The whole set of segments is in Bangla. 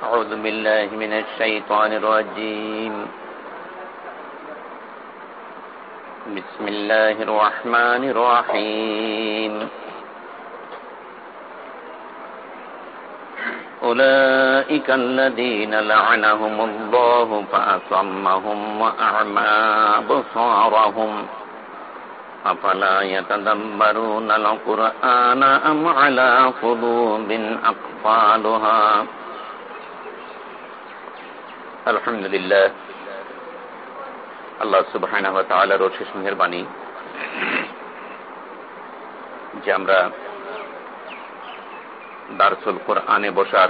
أعوذ بالله من الشيطان الرجيم. بسم الله الرحمن الرحيم. أولئك الذين لعنهم الله فأصمهم وأعمى أبصارهم. أفلا يتدبرون القرآن أم على قلوب أقفالها؟ আলহামদুলিল্লাহ। আল্লাহ সুবাহ শেষ মেহরবানি যে আমরা দারসুল কোরআনে বসার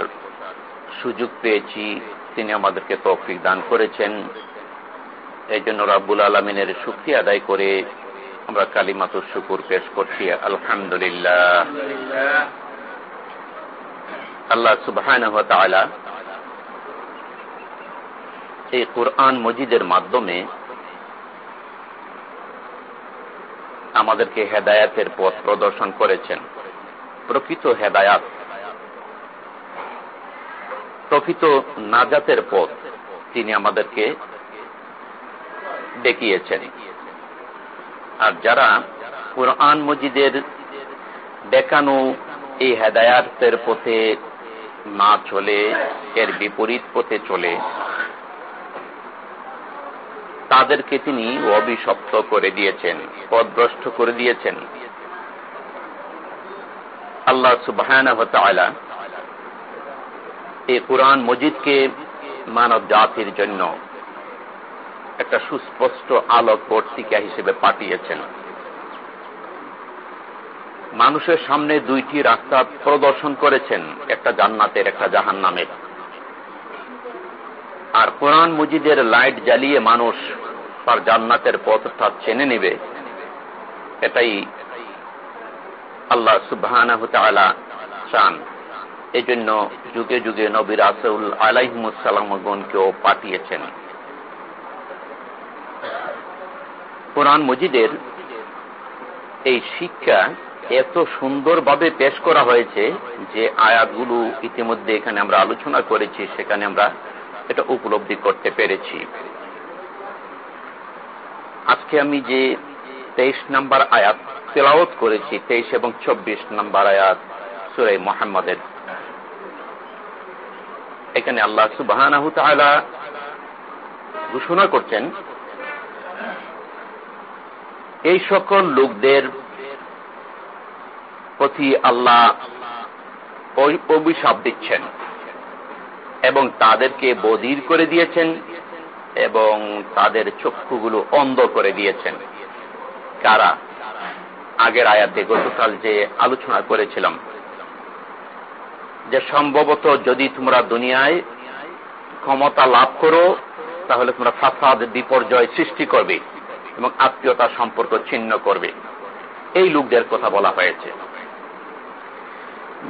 সুযোগ পেয়েছি, তিনি আমাদেরকে তৌফিক দান করেছেন। এই জন্য রাব্বুল আলমিনের শক্তি আদায় করে আমরা কালিমাতুর শুকুর পেশ করছি। আলহামদুলিল্লাহ। আল্লাহ সুবাহ এই কোরআন মজিদের মাধ্যমে আমাদেরকে হেদায়াতের পথ প্রদর্শন করেছেন। প্রকৃত হেদায়াত, প্রকৃত নাজাতের পথ তিনি আমাদেরকে দেখিয়েছেন। আর যারা কোরআন মজিদের দেখানো এই হেদায়াতের পথে না চলে, এর বিপরীত পথে চলে তাদেরকে তিনি অভিশপ্ত করে দিয়েছেন, পদভ্রষ্ট করে দিয়েছেন। আল্লাহ সুবাহ এই কোরআন মজিদকে মানব জাতির জন্য একটা সুস্পষ্ট আলোক পত্রিকা হিসেবে পাঠিয়েছেন। মানুষের সামনে দুইটি রাস্তা প্রদর্শন করেছেন, একটা জান্নাতের, একটা জাহান নামের আর কোরআন মুজিদের লাইট জ্বালিয়ে মানুষ তার জান্নাতের পথটা চেনে নেবে, এটাই আল্লাহ সুবাহ চান। এই জন্য যুগে যুগে নবীর আসউল আলাইহমুসালামগণকেও পাঠিয়েছেন। কোরআন মজিদের এই শিক্ষা এত সুন্দরভাবে পেশ করা হয়েছে যে আয়াতগুলো ইতিমধ্যে এখানে আমরা আলোচনা করেছি, সেখানে আমরা এটা উপলব্ধি করতে পেরেছি। আজকে আমি যে তেইশ নাম্বার আয়াত তেলাওত করেছি, তেইশ এবং চব্বিশ নাম্বার আয়াত সুরাই মোহাম্মদের। এখানে আল্লাহ সুবাহ ঘোষণা করছেন, এই সকল লোকদের প্রতি আল্লাহ অভিশাপ দিচ্ছেন। এবং তাদেরকে বদির করে দিয়েছেন এবং তাদের চক্ষুগুলো অন্ধ করে দিয়েছেন। কারা? আগের আয়াতে গতকাল যে আলোচনা করেছিলাম, যে সম্ভবত যদি তোমরা দুনিয়ায় ক্ষমতা লাভ করো, তাহলে তোমরা ফাসাদ বিপর্যয় সৃষ্টি করবে এবং আত্মীয়তা সম্পর্ক ছিন্ন করবে। এই লোকদের কথা বলা হয়েছে।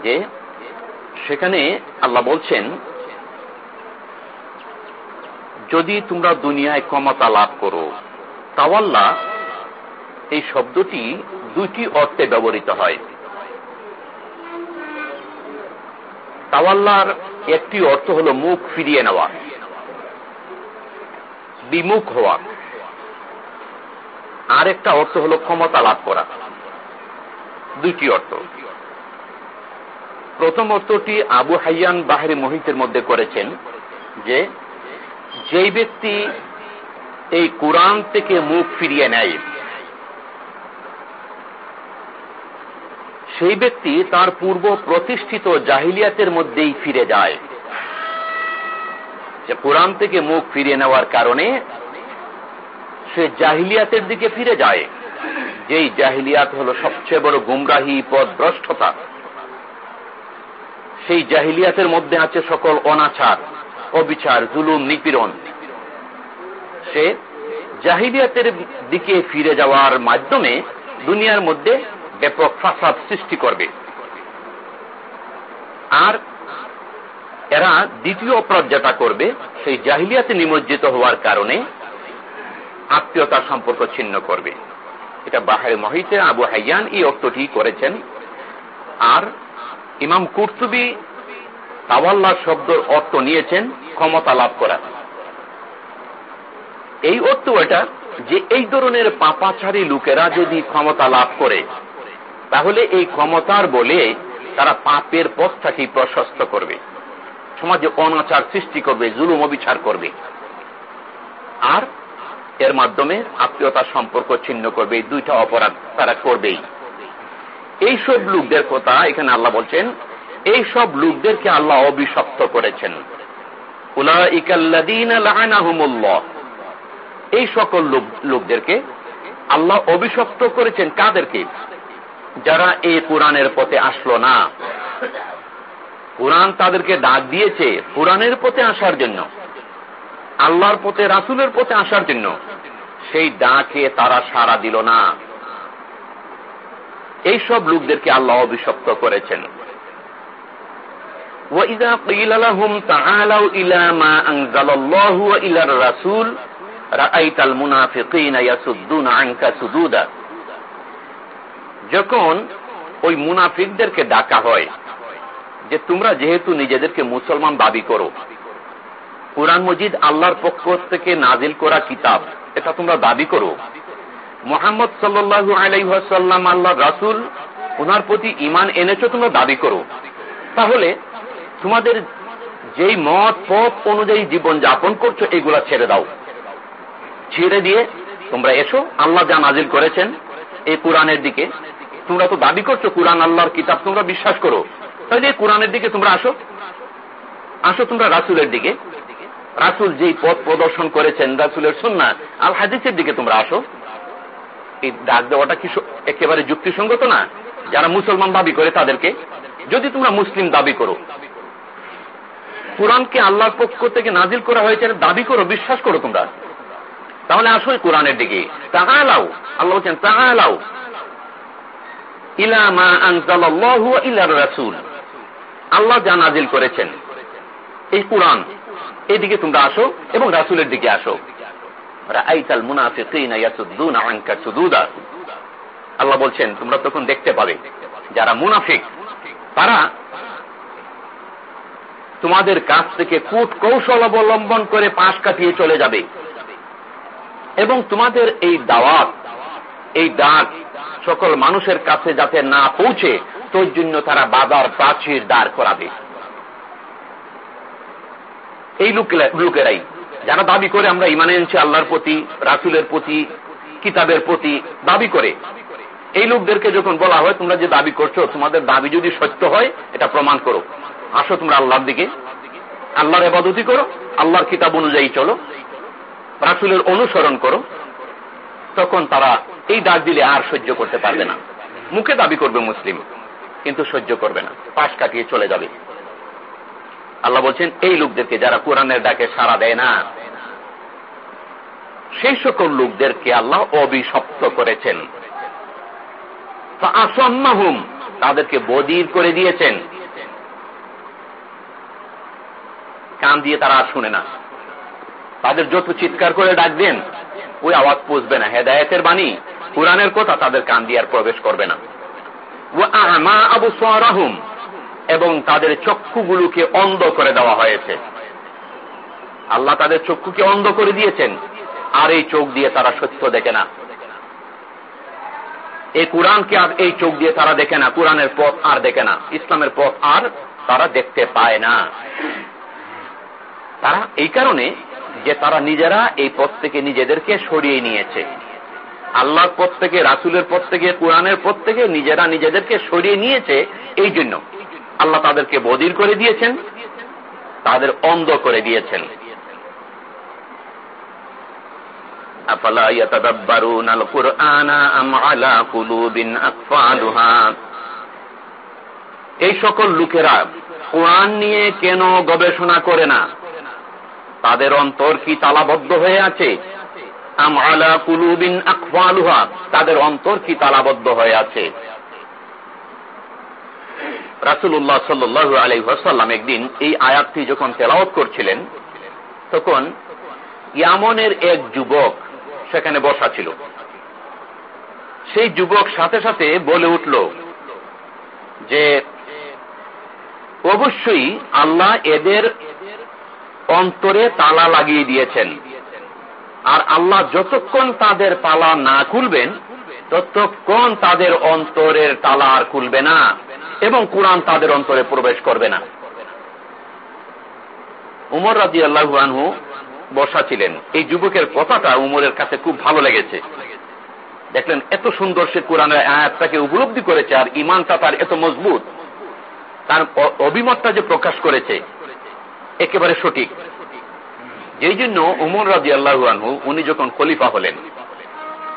যে সেখানে আল্লাহ বলছেন যদি তোমরা দুনিয়ায় ক্ষমতা লাভ করো, তাওয়াল্লা, এই শব্দটি দুইটি অর্থে ব্যবহৃত হয়। তাওয়াল্লার একটি অর্থ হল মুখ ফিরিয়ে নেওয়া, বিমুখ হওয়া। আর একটা অর্থ হল ক্ষমতা লাভ করা দুটি অর্থ। প্রথম অর্থটি আবু হাইয়ান বাহারি মহিতের মধ্যে করেছেন যে যেই ব্যক্তি এই কোরআন থেকে মুখ ফিরিয়ে নেয়, সেই ব্যক্তি তার পূর্ব প্রতিষ্ঠিত জাহিলিয়াতের মধ্যেই ফিরে যায়। যে কোরআন থেকে মুখ ফিরিয়ে নেওয়ার কারণে সে জাহিলিয়াতের দিকে ফিরে যায়। যেই জাহিলিয়াত হল সবচেয়ে বড় গুমরাহি পদভ্রষ্টতা। সেই জাহিলিয়াতের মধ্যে আছে সকল অনাচার। অবিচার, জুলুম, নিপীড়ন। সে জাহিলিয়াতের দিকে ফিরে যাওয়ার মাধ্যমে দুনিয়ার মধ্যে ব্যাপক ফাসাদ সৃষ্টি করবে। আর এরা দ্বিতীয় অপরাধ যেটা করবে, সেই জাহিলিয়াতে নিমজ্জিত হওয়ার কারণে আত্মীয়তার সম্পর্ক ছিন্ন করবে। এটা বাহারে মহিতে আবু হাইয়ান এই অর্থটি করেছেন। আর ইমাম কুর্তুবি তাওয়াল্লা শব্দর অর্থ নিয়েছেন ক্ষমতা লাভ করা। এই অর্থ এটা যে এই ধরনের পাপাছাড়ি লোকেরা যদি ক্ষমতা লাভ করে, তাহলে এই ক্ষমতার বলে তারা পাপের পথটাকেই প্রশস্ত করবে। সমাজে অনাচার সৃষ্টি করবে, জুলুম অবিচার করবে। আর এর মাধ্যমে আত্মীয়তা সম্পর্ক ছিন্ন করবে দুইটা অপরাধ তারা করবেই। এইসব লোকদের কথা এখানে আল্লাহ বলছেন এই সব লোকদেরকে আল্লাহ অভিশপ্ত করেছেন। এই সকল লোকদেরকে আল্লাহ অভিশপ্ত করেছেন কাদেরকে? যারা এই কোরআনের পথে আসলো না। কোরআন তাদেরকে ডাক দিয়েছে কোরআনের পথে আসার জন্য। আল্লাহর পথে, রাসুলের পথে আসার জন্য। সেই ডাকে তারা সাড়া দিল না। এই সব লোকদেরকে আল্লাহ অভিশপ্ত করেছেন। وإذا قيل لهم تعالوا إلى ما أنزل الله وإلى الرسول رأيت المنافقين يسدون عنك سدودا যখন ওই মুনাফিকদেরকে ডাকা হয় যে তোমরা যেহেতু নিজেদেরকে মুসলমান দাবি করো কোরআন মজিদ আল্লাহর পক্ষ থেকে নাজিল করা কিতাব এটা তোমরা দাবি করো মোহাম্মদ সাল্লু আলাইসাল্লাম আল্লাহ রাসুল ওনার প্রতি ইমান এনেছো তোমরা দাবি করো তাহলে তোমাদের যেই মত, পথ অনুযায়ী জীবন যাপন করছ, এগুলা ছেড়ে দাও। ছেড়ে দিয়ে তোমরা এসো, আল্লাহ যা নাজিল করেছেন এই কোরআনের দিকে। তোমরা তো দাবি করছ, কোরআন আল্লাহর কিতাব, তোমরা বিশ্বাস করো। তাহলে এই কোরআনের দিকে তোমরা আসো। আসো তোমরা রাসুলের দিকে। রাসুল যেই পথ প্রদর্শন করেছেন, রাসুলের সন্না আল হাদিসের দিকে তোমরা আসো। এই ডাক দেওয়াটা কি একেবারে যুক্তিসঙ্গত না? যারা মুসলমান দাবি করে তাদেরকে, যদি তোমরা মুসলিম দাবি করো কোরআনকে আল্লাহর পক্ষ থেকে নাজিল করা হয়েছে দাবি করো, বিশ্বাস করো তোমরা। তাহলে আসো কোরআনের দিকে। তাহা লাও আল্লাহ বলছেন তাহা লাও আল্লাহ যা নাজিল করেছেন, এই কোরআন, এদিকে তোমরা আসো এবং রাসূলের দিকে আসো। আল্লাহ বলছেন, তোমরা তখন দেখতে পাবে, যারা মুনাফিক, তারা তোমাদের কাছ থেকে কূট কৌশল অবলম্বন করে পাশ কাটিয়ে চলে যাবে। এবং তোমাদের এই দাওয়াত, এই ডাক সকল মানুষের কাছে যাতে না পৌঁছে, তোর জন্য তারা বাজার প্রাচীর দাঁড় করাবে। এই লোকেরাই, যারা দাবি করে আমরা ইমানে এনেছি আল্লাহর প্রতি, রাসুলের প্রতি, কিতাবের প্রতি, দাবি করে। এই লোকদেরকে যখন বলা হয়, তোমরা যে দাবি করছ, তোমাদের দাবি যদি সত্য হয়, এটা প্রমাণ করো। আসো তোমরা আল্লাহর দিকে। আল্লাহর এবাদতি করো, আল্লাহর কিতাব অনুযায়ী চলো, রাসুলের অনুসরণ করো। তখন তারা এই ডাক দিলে আর সহ্য করতে পারবে না। মুখে দাবি করবে মুসলিম, কিন্তু সহ্য করবে না। পাশ কাটিয়ে চলে যাবে। আল্লাহ বলছেন, এই লোকদেরকে যারা কোরআনের ডাকে সাড়া দেয় না, সেই সকল লোকদেরকে আল্লাহ অভিশপ্ত করেছেন। তাদেরকে বদির করে দিয়েছেন। কান দিয়ে তারা আর শুনে না। তাদের যত চিৎকার করে ডাক দেন। ওই আওয়াজ পুষবে না। হেদায়তের বাণী কোরআনের কথা তাদের কান দিয়ে আর প্রবেশ করবে না। ও আবু সারাহুম এবং তাদের চক্ষুগুলোকে অন্ধ করে দেওয়া হয়েছে। আল্লাহ তাদের চক্ষুকে অন্ধ করে দিয়েছেন, আর এই চোখ দিয়ে তারা সত্য দেখে না। এই কোরআনকে আর এই চোখ দিয়ে তারা দেখে না। কোরআনের পথ আর দেখে না। ইসলামের পথ আর তারা দেখতে পায় না। তারা এই কারণে যে তারা নিজেরা এই পথ থেকে নিজেদেরকে সরিয়ে নিয়েছে। আল্লাহর পথ থেকে, রাসুলের পথ থেকে, কোরআনের পথ থেকে নিজেরা নিজেদেরকে সরিয়ে নিয়েছে এই জন্য। আল্লাহ তাদেরকে বদির করে দিয়েছেন, তাদের অন্ধ করে দিয়েছেন। এই সকল লোকেরা কোরআন নিয়ে কেন গবেষণা করে না? তাদের অন্তর কি তালাবদ্ধ হয়ে আছে? তাদের অন্তর কি তালাবদ্ধ হয়ে আছে? রাসুল্লাহ সাল্লু আলাইসাল্লাম একদিন এই আয়াতটি যখন তেলাওত করছিলেন, তখন ইয়ামনের এক যুবক সেখানে বসা ছিল। সেই যুবক সাথে সাথে বলে উঠল যে, অবশ্যই আল্লাহ এদের অন্তরে তালা লাগিয়ে দিয়েছেন। আর আল্লাহ যতক্ষণ তাদের তালা না খুলবেন, ততক্ষণ তাদের অন্তরের তালা আর খুলবে না এবং কোরআন তাদের অন্তরে প্রবেশ করবে না। উমর রাজি আল্লাহু বসা ছিলেন। এই যুবকের কথাটা উমরের কাছে খুব ভালো লেগেছে। দেখলেন, এত সুন্দর সে কোরআনের আয়াতটাকে উপলব্ধি করেছে আর ইমানটা তার এত মজবুত। তার অভিমতটা যে প্রকাশ করেছে একেবারে সঠিক। যেই জন্য উমর রাজি আল্লাহু উনি যখন খলিফা হলেন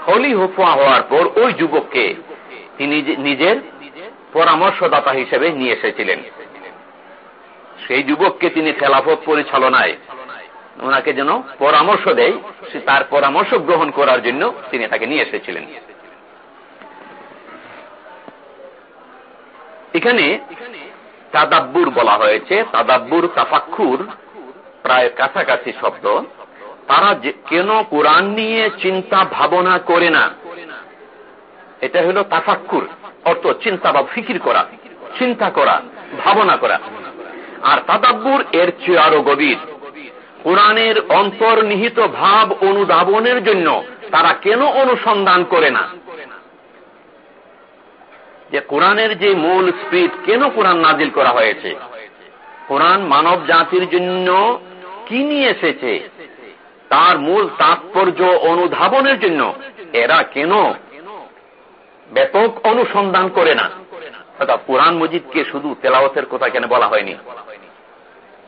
খলিফা হওয়ার পর ওই যুবককে তিনি নিজের পরামর্শদাতা হিসেবে নিয়ে এসেছিলেন। সেই যুবককে তিনি খেলাফত পরিচালনায় ওনাকে যেন পরামর্শ দেয় তার পরামর্শ গ্রহণ করার জন্য তিনি তাকে নিয়ে এসেছিলেন। এখানে তাদাব্বুর বলা হয়েছে, তাদাব্বুর তাফাক্ষুর প্রায় কাছাকাছি শব্দ। তারা কেন কোরআন নিয়ে চিন্তা ভাবনা করে না? এটা হলো তাফাক্ষুর অর্থ চিন্তা বা ফিকির করা, চিন্তা করা, ভাবনা করা। আর তাদাব্বুর এর চেয়ে আরও গভীর। কোরআনের অন্তর্নিহিত ভাব অনুধাবনের জন্য তারা কেন অনুসন্ধান করে না? যে কোরআনের যে মূল স্পিড কেন কোরআন নাজিল করা হয়েছে? কোরআন মানব জাতির জন্য কি নিয়ে এসেছে? তার মূল তাৎপর্য অনুধাবনের জন্য। এরা কেন ব্যাপক অনুসন্ধান করে না? অর্থাৎ কোরআন মজিদকে শুধু তেলাওয়াতের কথা কেন বলা হয়নি?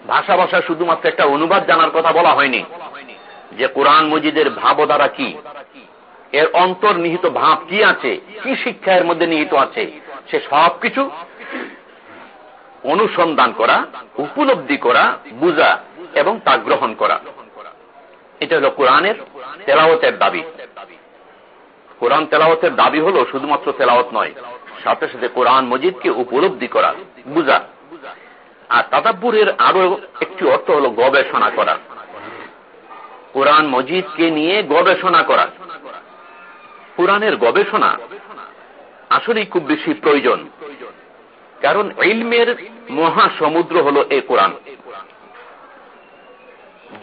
ভাষা ভাষা শুধুমাত্র একটা অনুবাদ জানার কথা বলা হয়নি। যে কোরআন মজিদের ভাবধারা কি? এর অন্তর্নিহিত ভাব কি আছে? কি শিক্ষা এর মধ্যে নিহিত আছে? সে সবকিছু অনুসন্ধান করা, উপলব্ধি করা, বুঝা এবং তা গ্রহণ করা। এটা হল কোরআনের তেলাওতের দাবি। কোরআন তেলাওতের দাবি হলো শুধুমাত্র তেলাওত নয়, সাথে সাথে কোরআন মজিদকে উপলব্ধি করা, বুঝা। আর তাদাব্বুরের আরও একটি অর্থ হল গবেষণা করা। কোরআন মজিদকে নিয়ে গবেষণা করা। কোরআনের গবেষণা আসলেই খুব বেশি প্রয়োজন। কারণ ইলমের মহাসমুদ্র হল এ কোরআন।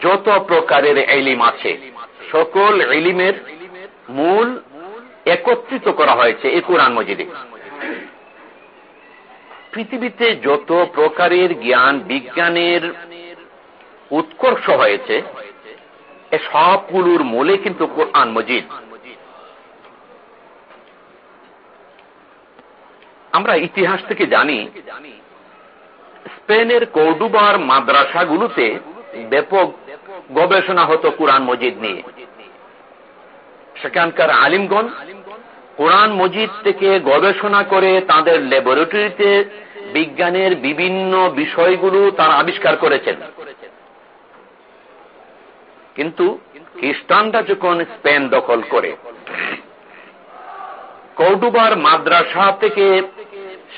যত প্রকারের এলিম আছে, সকল এলিমের মূল একত্রিত করা হয়েছে এ কোরআন মজিদে। পৃথিবীতে যত প্রকারের জ্ঞান, বিজ্ঞানের উৎকর্ষ হয়েছে সবগুলোর মূলে কিন্তু কোরআন মজিদ। আমরা ইতিহাস থেকে জানি, স্পেনের কৌডুবার মাদ্রাসাগুলোতে ব্যাপক গবেষণা হতো কোরআন মজিদ নিয়ে। সেখানকার আলিমগণ কোরআন মজিদ থেকে গবেষণা করে তাদের ল্যাবরেটরিতে বিজ্ঞানের বিভিন্ন বিষয়গুলো তারা আবিষ্কার করেছেন। কিন্তু খ্রিস্টানরা যখন স্পেন দখল করে, কৌডুবার মাদ্রাসা থেকে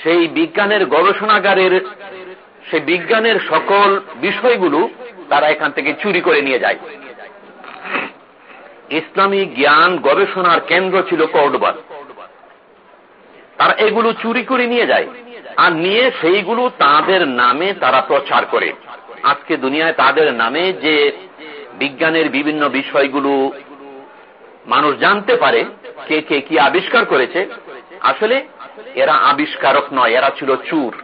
সেই বিজ্ঞানের গবেষণাগারের, সেই বিজ্ঞানের সকল বিষয়গুলো তারা এখান থেকে চুরি করে নিয়ে যায়। ইসলামী জ্ঞান গবেষণার কেন্দ্র ছিল কৌডুবার তারা এগুলো চুরি করে নিয়ে যায় আর নিয়ে সেইগুলো তাদের নামে তারা প্রচার করে। আজকে দুনিয়ায় তাদের নামে যে বিজ্ঞানের বিভিন্ন বিষয়গুলো মানুষ জানতে পারে, কে কে কি আবিষ্কার করেছে, আসলে এরা আবিষ্কারক নয়, এরা ছিল চুর।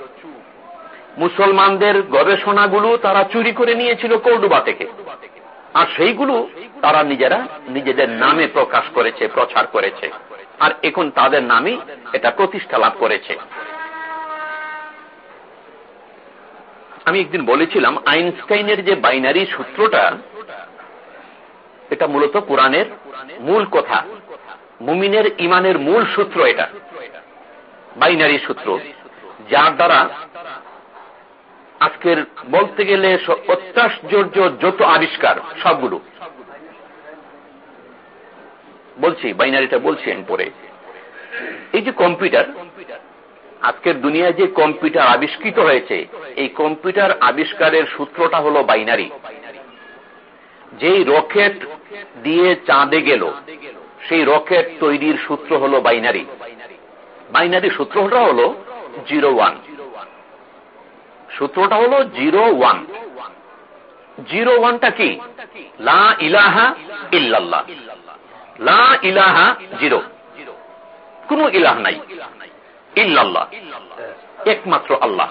মুসলমানদের গবেষণাগুলো তারা চুরি করে নিয়েছিল কৌডুবা থেকে। আর সেইগুলো তারা নিজেরা নিজেদের নামে প্রকাশ করেছে, প্রচার করেছে। আর এখন তাদের নামই এটা প্রতিষ্ঠা লাভ করেছে। আমি একদিন বলেছিলাম, আইনস্টাইনের যে বাইনারি সূত্রটা, এটা মূলত কোরআনের মূল কথা। মুমিনের ইমানের মূল সূত্র এটা। বাইনারি সূত্র, যার দ্বারা আজকের বলতে গেলে অত্যাশ্চর্য যত আবিষ্কার, সবগুলো। বলছি, বাইনারিটা বলছি আমি পরে। এই যে কম্পিউটার, আজকের দুনিয়ায় যে কম্পিউটার আবিষ্কৃত হয়েছে, এই কম্পিউটার আবিষ্কারের সূত্রটা হলো বাইনারি। যেই রকেট দিয়ে চাঁদে গেল, সেই রকেট তৈরির সূত্র হলো বাইনারি। বাইনারি সূত্রটা হলো জিরো ওয়ান। সূত্রটা হলো জিরো ওয়ান। জিরো ওয়ানটা কি? লা ইলাহা ইল্লাল্লাহ। লা ইলাহা জিরো। কোন ইলাহ নাই। ইল্লাল্লাহ। একমাত্র আল্লাহ।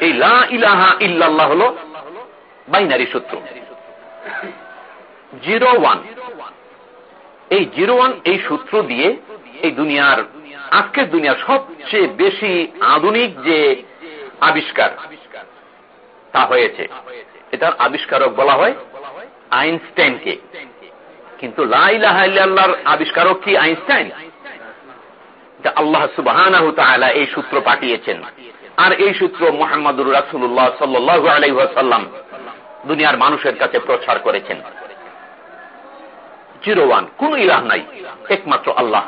এই লা ইলাহা ইল্লাল্লাহ হল বাইনারি সূত্র। Zero one. এই জিরো ওয়ান এই সূত্র দিয়ে এই দুনিয়ার, আজকের দুনিয়ার সবচেয়ে বেশি আধুনিক যে আবিষ্কার, তা হয়েছে। এটার আবিষ্কারক বলা হয় আইনস্টাইনকে। কিন্তু লাইলাহার আবিষ্কারক কি আইনস্টাইন? আল্লাহ সুবাহ এই সূত্র পাঠিয়েছেন। আর এই সূত্র মোহাম্মদুর রাসুল্লাহ সাল্লু আলাইসাল্লাম দুনিয়ার মানুষের কাছে প্রচার করেছেন। জিরো ওয়ান, কোন ইলাহ নাই, একমাত্র আল্লাহ।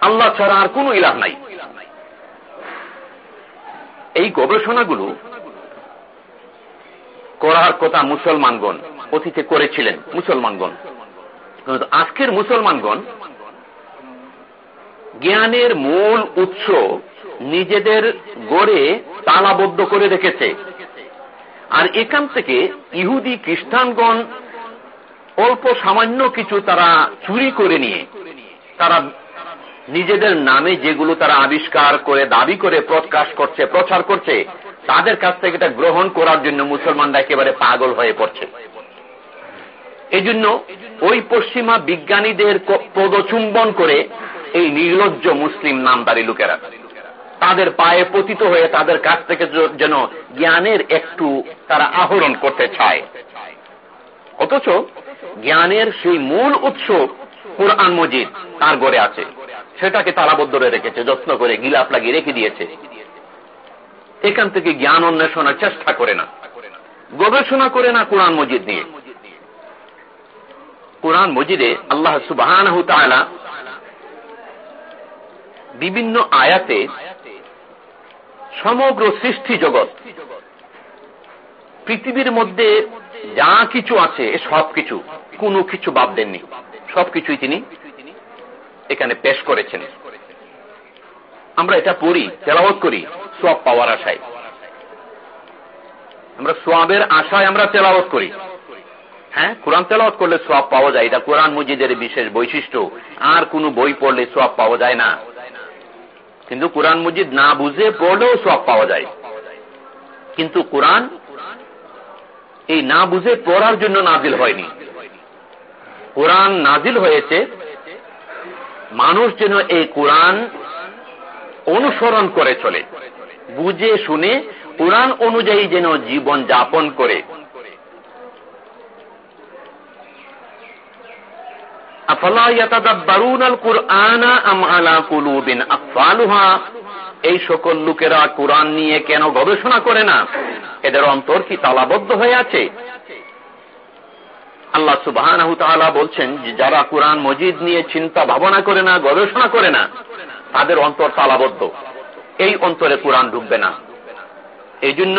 আল্লাহ ছাড়া আর কোন ইলাহ নাই। এই গবেষণাগুলো করার কথা মুসলমানগণ অতীতে করেছিলেন, মুসলমানগণ। আজকের মুসলমানগণ জ্ঞানের মূল উৎস নিজেদের গড়ে তালাবদ্ধ করে রেখেছে। আর এখান থেকে ইহুদি খ্রিস্টানগণ অল্প সামান্য কিছু তারা চুরি করে নিয়ে, তারা নিজেদের নামে যেগুলো তারা আবিষ্কার করে, দাবি করে, প্রকাশ করছে, প্রচার করছে, তাদের কাছ থেকে এটা গ্রহণ করার জন্য মুসলমানরা একেবারে পাগল হয়ে পড়ছে। এই জন্য ওই পশ্চিমা বিজ্ঞানীদের পদচুম্বন করে এই নির্লজ্জ মুসলিম নামদারি লোকেরা। তাদের পায়ে পতিত হয়ে তাদের কাছ থেকে যেন জ্ঞানের একটু তারা আহরণ করতে চায়। অথচ জ্ঞানের সেই মূল উৎস কোরআন মজিদ তার গড়ে আছে। সেটাকে তালাবদ্ধ রেখেছে, যত্ন করে গিলাপ লাগিয়ে রেখে দিয়েছে। এখান থেকে জ্ঞান অন্বেষণের চেষ্টা করে না, গবেষণা করে না কোরআন মজিদ নিয়ে। কোরআন মজিদে আল্লাহ সুবাহ বিভিন্ন আয়াতে সমগ্র সৃষ্টি জগৎ, পৃথিবীর মধ্যে যা কিছু আছে সব কিছু কোনো কিছু বাদ দেননি। সবকিছুই তিনি এখানে পেশ করেছেন। আমরা এটা পড়ি তেলাবত করি সব পাওয়ার আশায়। আমরা সোয়াবের আশায় আমরা তেলাওয়াত করি। হ্যাঁ কোরআন তেলাওয়াত করলে সব পাওয়া যায়, এটা কোরআন মজিদের বিশেষ বৈশিষ্ট্য। আর কোন বই পড়লে সব পাওয়া যায় না। কিন্তু কোরআন মজিদ না বুঝে পড়লেও সব পাওয়া যায়। কিন্তু কোরআন এই না বুঝে পড়ার জন্য নাজিল হয়নি। কোরআন নাজিল হয়েছে মানুষ যেন এই কোরআন অনুসরণ করে চলে। বুঝে, শুনে, কোরআন অনুযায়ী যেন জীবন যাপন করে। এই সকল লোকেরা কোরআন নিয়ে কেন গবেষণা করে না? এদের অন্তর কি তালাবদ্ধ হয়ে আছে? আল্লাহ সুবাহ বলছেন যে যারা কোরআন মজিদ নিয়ে চিন্তা ভাবনা করে না, গবেষণা করে না, তাদের অন্তর তালাবদ্ধ। এই অন্তরে কোরআন ঢুকবে না। এই জন্য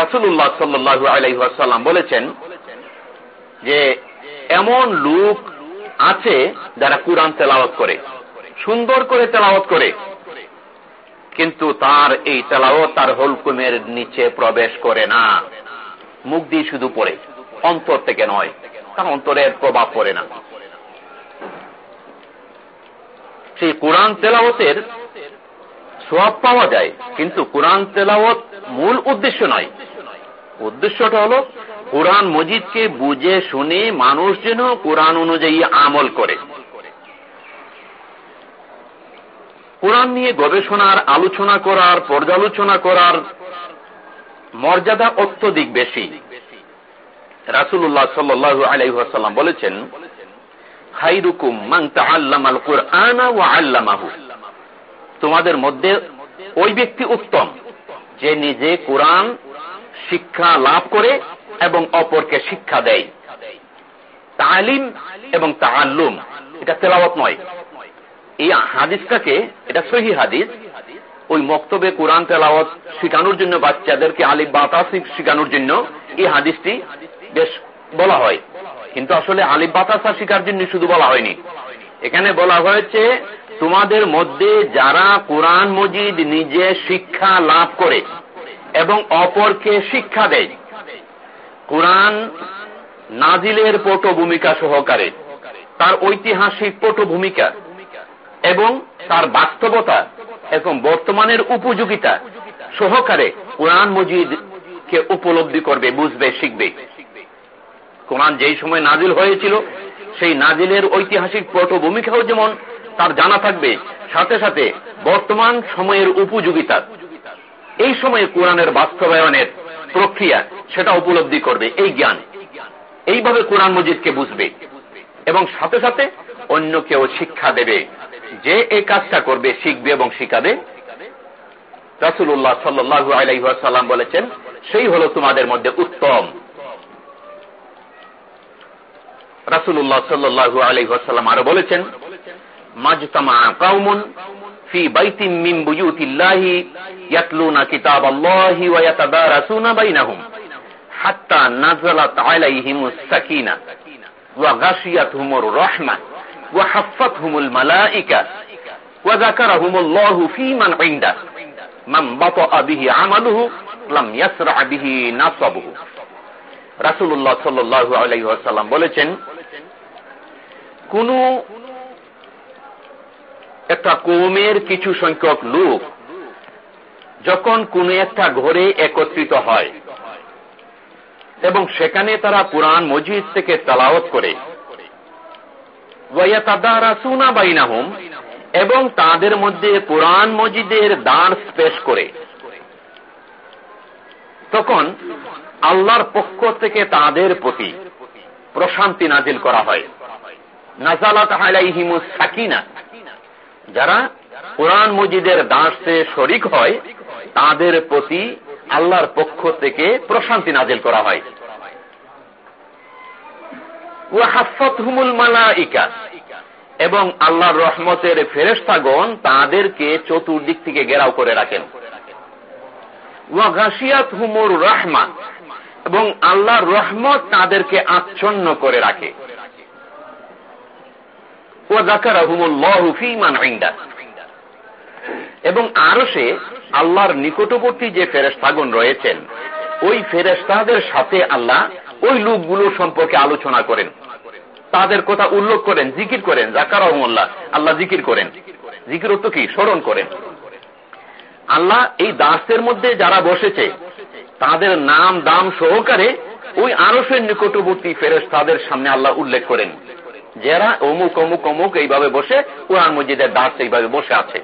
রাসুল্লাহ সাল্লু বলেছেন যে এমন লোক আছে যারা কোরআন তেলাওয়াত করে, সুন্দর করে তেলাওয়াত করে, কিন্তু তার এই তেলাওয়াত তার হলকুমের নিচে প্রবেশ করে না। মুখ দিয়ে শুধু পড়ে। অন্তর থেকে নয় তার অন্তরের প্রভাব পড়ে না। সেই কোরআন তেলাওতের সোয়াব পাওয়া যায়, কিন্তু কোরআন তেলাওত মূল উদ্দেশ্য নয়। উদ্দেশ্যটা হল, কোরআন মজিদকে বুঝে শুনে মানুষ যেন কোরআন অনুযায়ী আমল করে। কোরআন নিয়ে গবেষণার, আলোচনা করার, পর্যালোচনা করার মর্যাদা অত্যধিক বেশি। রাসুল্লাহ সাল্লু আলাইসাল্লাম বলেছেন তোমাদের মধ্যে ওই ব্যক্তি উত্তম, যে নিজে কোরআন শিক্ষা লাভ করে এবং অপরকে শিক্ষা দেয়। তালিম এবং তাল্লুম এটা তেলাওয়াত নয়। এই হাদিসটাকে, এটা সহি হাদিস, ওই মক্তবে কোরআন তেলাওয়াত শিখানোর জন্য বাচ্চাদেরকে আলিফ বাতাসিক শিখানোর জন্য এই হাদিসটি বেশ বলা হয়। কিন্তু আসলে আলিফ বাতাসা শিকার জন্য শুধু বলা হয়নি। এখানে বলা হয়েছে, তোমাদের মধ্যে যারা কোরআন মজিদ নিজে শিক্ষা লাভ করে এবং অপরকে শিক্ষা দেয়, কোরআন নাজিলের পটভূমিকা সহকারে, তার ঐতিহাসিক পটভূমিকা এবং তার বাস্তবতা এবং বর্তমানের উপযোগিতা সহকারে কোরআন মজিদ কে উপলব্ধি করবে, বুঝবে, শিখবে। কোরআন যেই সময় নাজিল হয়েছিল, সেই নাজিলের ঐতিহাসিক পটভূমিকাও যেমন, তার জানা থাকবে, সাথে সাথে বর্তমান সময়ের উপযোগিতা। এই সময়ে কোরআনের বাস্তবায়নের প্রক্রিয়া সেটা উপলব্ধি করবে, এই জ্ঞান। এইভাবে কোরআন মজিদকে বুঝবে এবং সাথে সাথে অন্য কেউ শিক্ষা দেবে যে এই কাজটা করবে, শিখবে এবং শিখাবে। রাসুল্লাহ সাল্লু আলাইসাল্লাম বলেছেন, সেই হলো তোমাদের মধ্যে উত্তম রাসুল্লাহ সাল্লু আলাইসাল্লাম আরও বলেছেন বলেছেন কোন একটা কৌমের কিছু সংখ্যক লোক যখন কোন একটা ঘরে একত্রিত হয় এবং সেখানে তারা কোরআন মজিদ থেকে তালাওত করে এবং তাদের মধ্যে কোরআন মজিদের দাঁড় পেশ করে। তখন আল্লাহর পক্ষ থেকে তাদের প্রতি প্রশান্তি নাজিল করা হয়। যারা কোরআন মজিদের দাসে শরিক হয়, তাদের প্রতি আল্লাহর পক্ষ থেকে প্রশান্তি নাজিল করা হয়। এবং আল্লাহর রহমতের ফেরেস্তাগণ তাদেরকে চতুর্দিক থেকে গেরাও করে রাখেন। হুমুর রহমা। এবং আল্লাহর রহমত তাদেরকে আচ্ছন্ন করে রাখে। এবং আরও সে আল্লাহর নিকটবর্তী যে ফেরেস্তাগণ রয়েছেন, ওই ফেরেস্তাদের সাথে আল্লাহ ওই লোকগুলো সম্পর্কে আলোচনা করেন। তাদের কথা উল্লেখ করেন, জিকির করেন জাকার রহমল্লাহ আল্লাহ জিকির করেন। জিকির তো কি? স্মরণ করেন। আল্লাহ এই দাসের মধ্যে যারা বসেছে, তাদের নাম দাম সহকারে ওই আরসের নিকটবর্তী ফেরেস তাদের সামনে আল্লাহ উল্লেখ করেন। যারা অমুক অমুক অমুক এইভাবে বসে, কোরআন মজিদের দাস এইভাবে বসে আছে।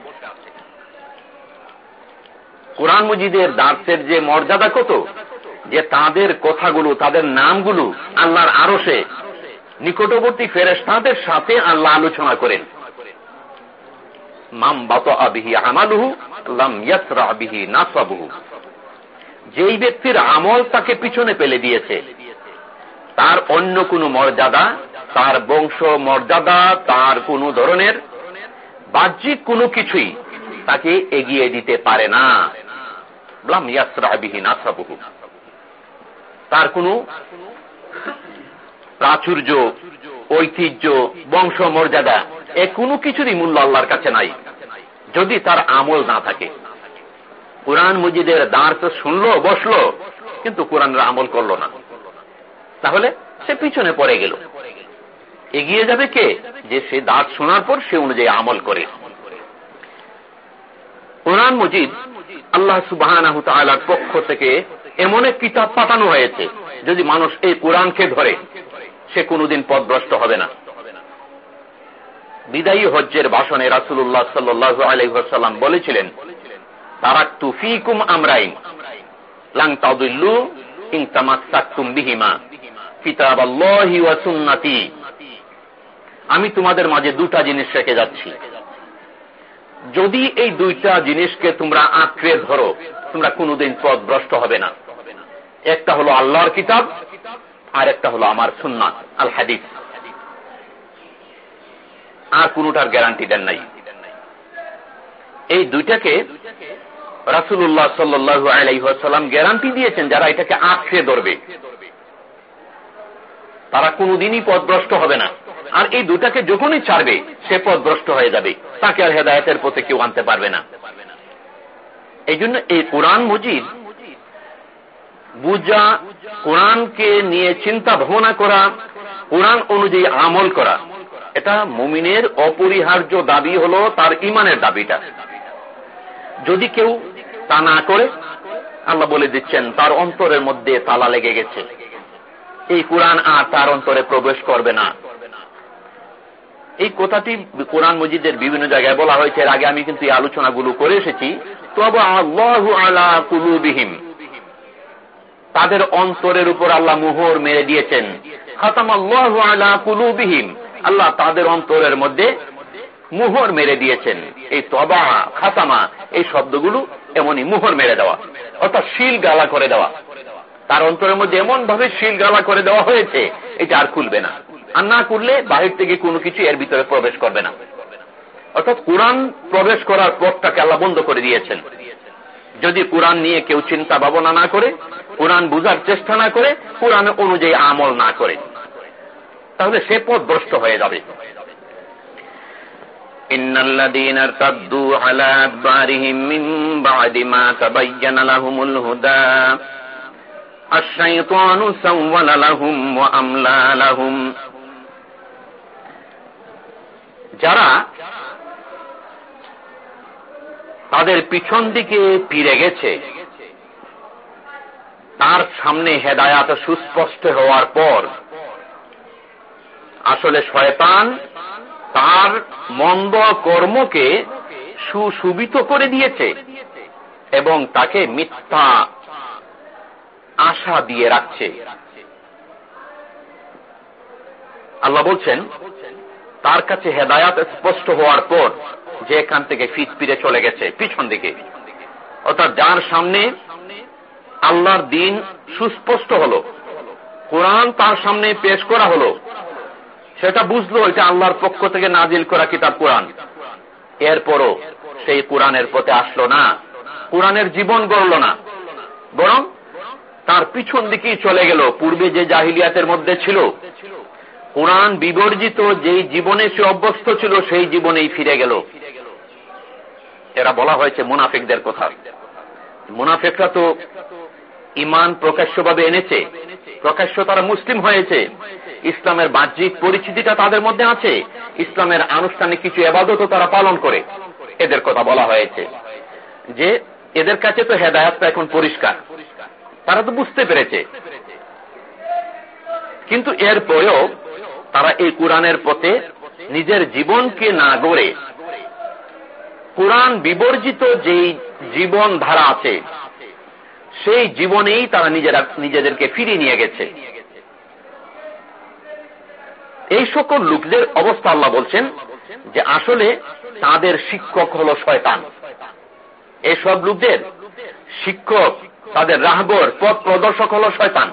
কোরআন মজিদের দাসের যে মর্যাদা কত? যে তাদের কথাগুলো, তাদের নামগুলো আল্লাহর আরসে নিকটবর্তী ফেরেস তাদের সাথে আল্লাহ আলোচনা করেন। যেই ব্যক্তির আমল তাকে পিছনে পেলে দিয়েছে, তার অন্য কোনো মর্যাদা তার বংশ মর্যাদা, তার কোন ধরনের বাহ্যিক কোনো কিছুই তাকে এগিয়ে দিতে পারে না। তার কোনো প্রাচুর্য, ঐতিহ্য, বংশ মর্যাদা এ কোনো কিছুরই মূল্য আল্লাহর কাছে নাই, যদি তার আমল না থাকে। কোরআন মুজিদের দাঁড় তো শুনলো, বসল, কিন্তু কোরআনের আমল করল না। তাহলে সে পিছনে পড়ে গেল। এগিয়ে যাবে কে? যে সে দাঁত শোনার পর সে অনুযায়ী আমল করে। কোরআন মজিদ আল্লাহ সুবাহ পক্ষ থেকে এমন এক কিতাব পাঠানো হয়েছে, যদি মানুষ এই কোরআনকে ধরে, সে কোনদিন পদভ্রষ্ট হবে না। বিদায়ী হজ্জের ভাষণে রাসুল্লাহ সাল্লু বলেছিলেন, তারাক্তু ফিকুম আমরাইন, লাং তাদুল্লু ইং তামাক্তুম বিহিমা, কিতাবাল্লাহি ওয়া সুন্নাতি। আমি তোমাদের মাঝে দুটা জিনিস রেখে যাচ্ছি। যদি এই দুইটা জিনিসকে তোমরা আঁকড়ে ধরো, তোমরা কোনোদিন পথ ভ্রষ্ট হবে না। একটা হলো আল্লাহর কিতাব, আর একটা হলো আমার সুন্নাত, আল হাদিস। আর কোনটার গ্যারান্টি দেন নাই। এই দুইটাকে রাসুল্লাহ সাল্লু আলাইসাল্লাম গ্যারান্টি দিয়েছেন যারা এটাকে আঁকড়ে ধরবে। তারা কোনদিনই পথভ্রষ্ট হবে না। আর এই দুটাকে যখনই ছাড়বে, সে পথ ভ্রষ্ট হয়ে যাবে। তাকে আর হেদায়তের পথে কেউ আনতে পারবে না। এই জন্য এই কোরআন মজিদ বুঝা, কোরআনকে নিয়ে চিন্তা ভাবনা করা, কোরআন অনুযায়ী আমল করা, এটা মুমিনের অপরিহার্য দাবি হলো তার ইমানের দাবিটা। যদি কেউ তা না করে, আল্লাহ বলে দিচ্ছেন, তার অন্তরের মধ্যে তালা লেগে গেছে। এই কোরআন আর তার অন্তরে প্রবেশ করবে না। এই কথাটি কোরআন মজিদের বিভিন্ন জায়গায় বলা হয়েছে। এর আগে আমি কিন্তু এই আলোচনাগুলো করে এসেছি। তবে আল্লাহ আলা কুলুবিহীন তাদের অন্তরের উপর আল্লাহ মোহর মেরে দিয়েছেন। খাতাম আল্লাহ আলা কুলুবিহীন আল্লাহ তাদের অন্তরের মধ্যে মোহর মেরে দিয়েছেন। এই তবা, খাতামা, এই শব্দগুলো এমনই মোহর মেরে দেওয়া। অর্থাৎ শিল গালা করে দেওয়া। তার অন্তরের মধ্যে এমন ভাবে শিল গালা করে দেওয়া হয়েছে, এটা আর খুলবে না। আর না করলে বাহির থেকে কোনো কিছু এর ভিতরে প্রবেশ করবে না অর্থাৎ কোরআন প্রবেশ করার পথটাকে আল্লাহ বন্ধ করে দিয়েছেন যদি কোরআন নিয়ে কেউ চিন্তা ভাবনা না করে কোরআন বুঝার চেষ্টা না করে কোরআন অনুযায়ী আমল না করে তাহলে সে পথ ভ্রষ্ট হয়ে যাবে إن الذين ارتدوا على أدبارهم من بعد ما تبين لهم الهدى الشيطان سول لهم وأملى لهم যারা তাদের পিছন দিকে ফিরে গেছে, তার সামনে হেদায়াত সুস্পষ্ট হওয়ার পর আসলে শয়তান তার মন্দ কর্মকে সুশোভিত করে দিয়েছে এবং তাকে মিথ্যা আশা দিয়ে রাখছে। আল্লাহ বলছেন তার কাছে হেদায়াত স্পষ্ট হওয়ার পর যে এখান থেকে ফিট ফিরে চলে গেছে, পিছন দিকে। অর্থাৎ যার সামনে আল্লাহর দিন সুস্পষ্ট হলো, কোরআন তার সামনে পেশ করা হলো, সেটা বুঝলো, এটা আল্লাহর পক্ষ থেকে নাজিল করা কিতাব কোরআন। এরপরও সেই কোরআনের পথে আসলো না, কোরআনের জীবন গড়ল না, বরং তার পিছন দিকেই চলে গেল। পূর্বে যে জাহিলিয়াতের মধ্যে ছিল কোরআন বিবর্জিত যেই জীবনে সে অভ্যস্ত ছিল, সেই জীবনেই ফিরে গেল। এরা বলা হয়েছে মুনাফিকদের কথা। মুনাফিকরা তো ইমান প্রকাশ্যভাবে এনেছে। প্রকাশ্য তারা মুসলিম হয়েছে। ইসলামের বাহ্যিক পরিচিতিটা তাদের মধ্যে আছে। ইসলামের আনুষ্ঠানিক কিছু এবাদতও তারা পালন করে। এদের কথা বলা হয়েছে। যে এদের কাছে তো হেদায়াতটা এখন পরিষ্কার। তারা তো বুঝতে পেরেছে। কিন্তু এর পরেও তারা এই কোরআনের পথে নিজের জীবনকে না গড়ে কোরআন বিবর্জিত যেই জীবন ধারা আছে, সেই জীবনেই তারা নিজেরা, নিজেদেরকে ফিরিয়ে নিয়ে গেছে। এই সকল লোকদের অবস্থা আল্লাহ বলছেন যে আসলে তাদের শিক্ষক হল শয়তান। এসব লোকদের শিক্ষক, তাদের রাহবর, পথ প্রদর্শক হল শয়তান।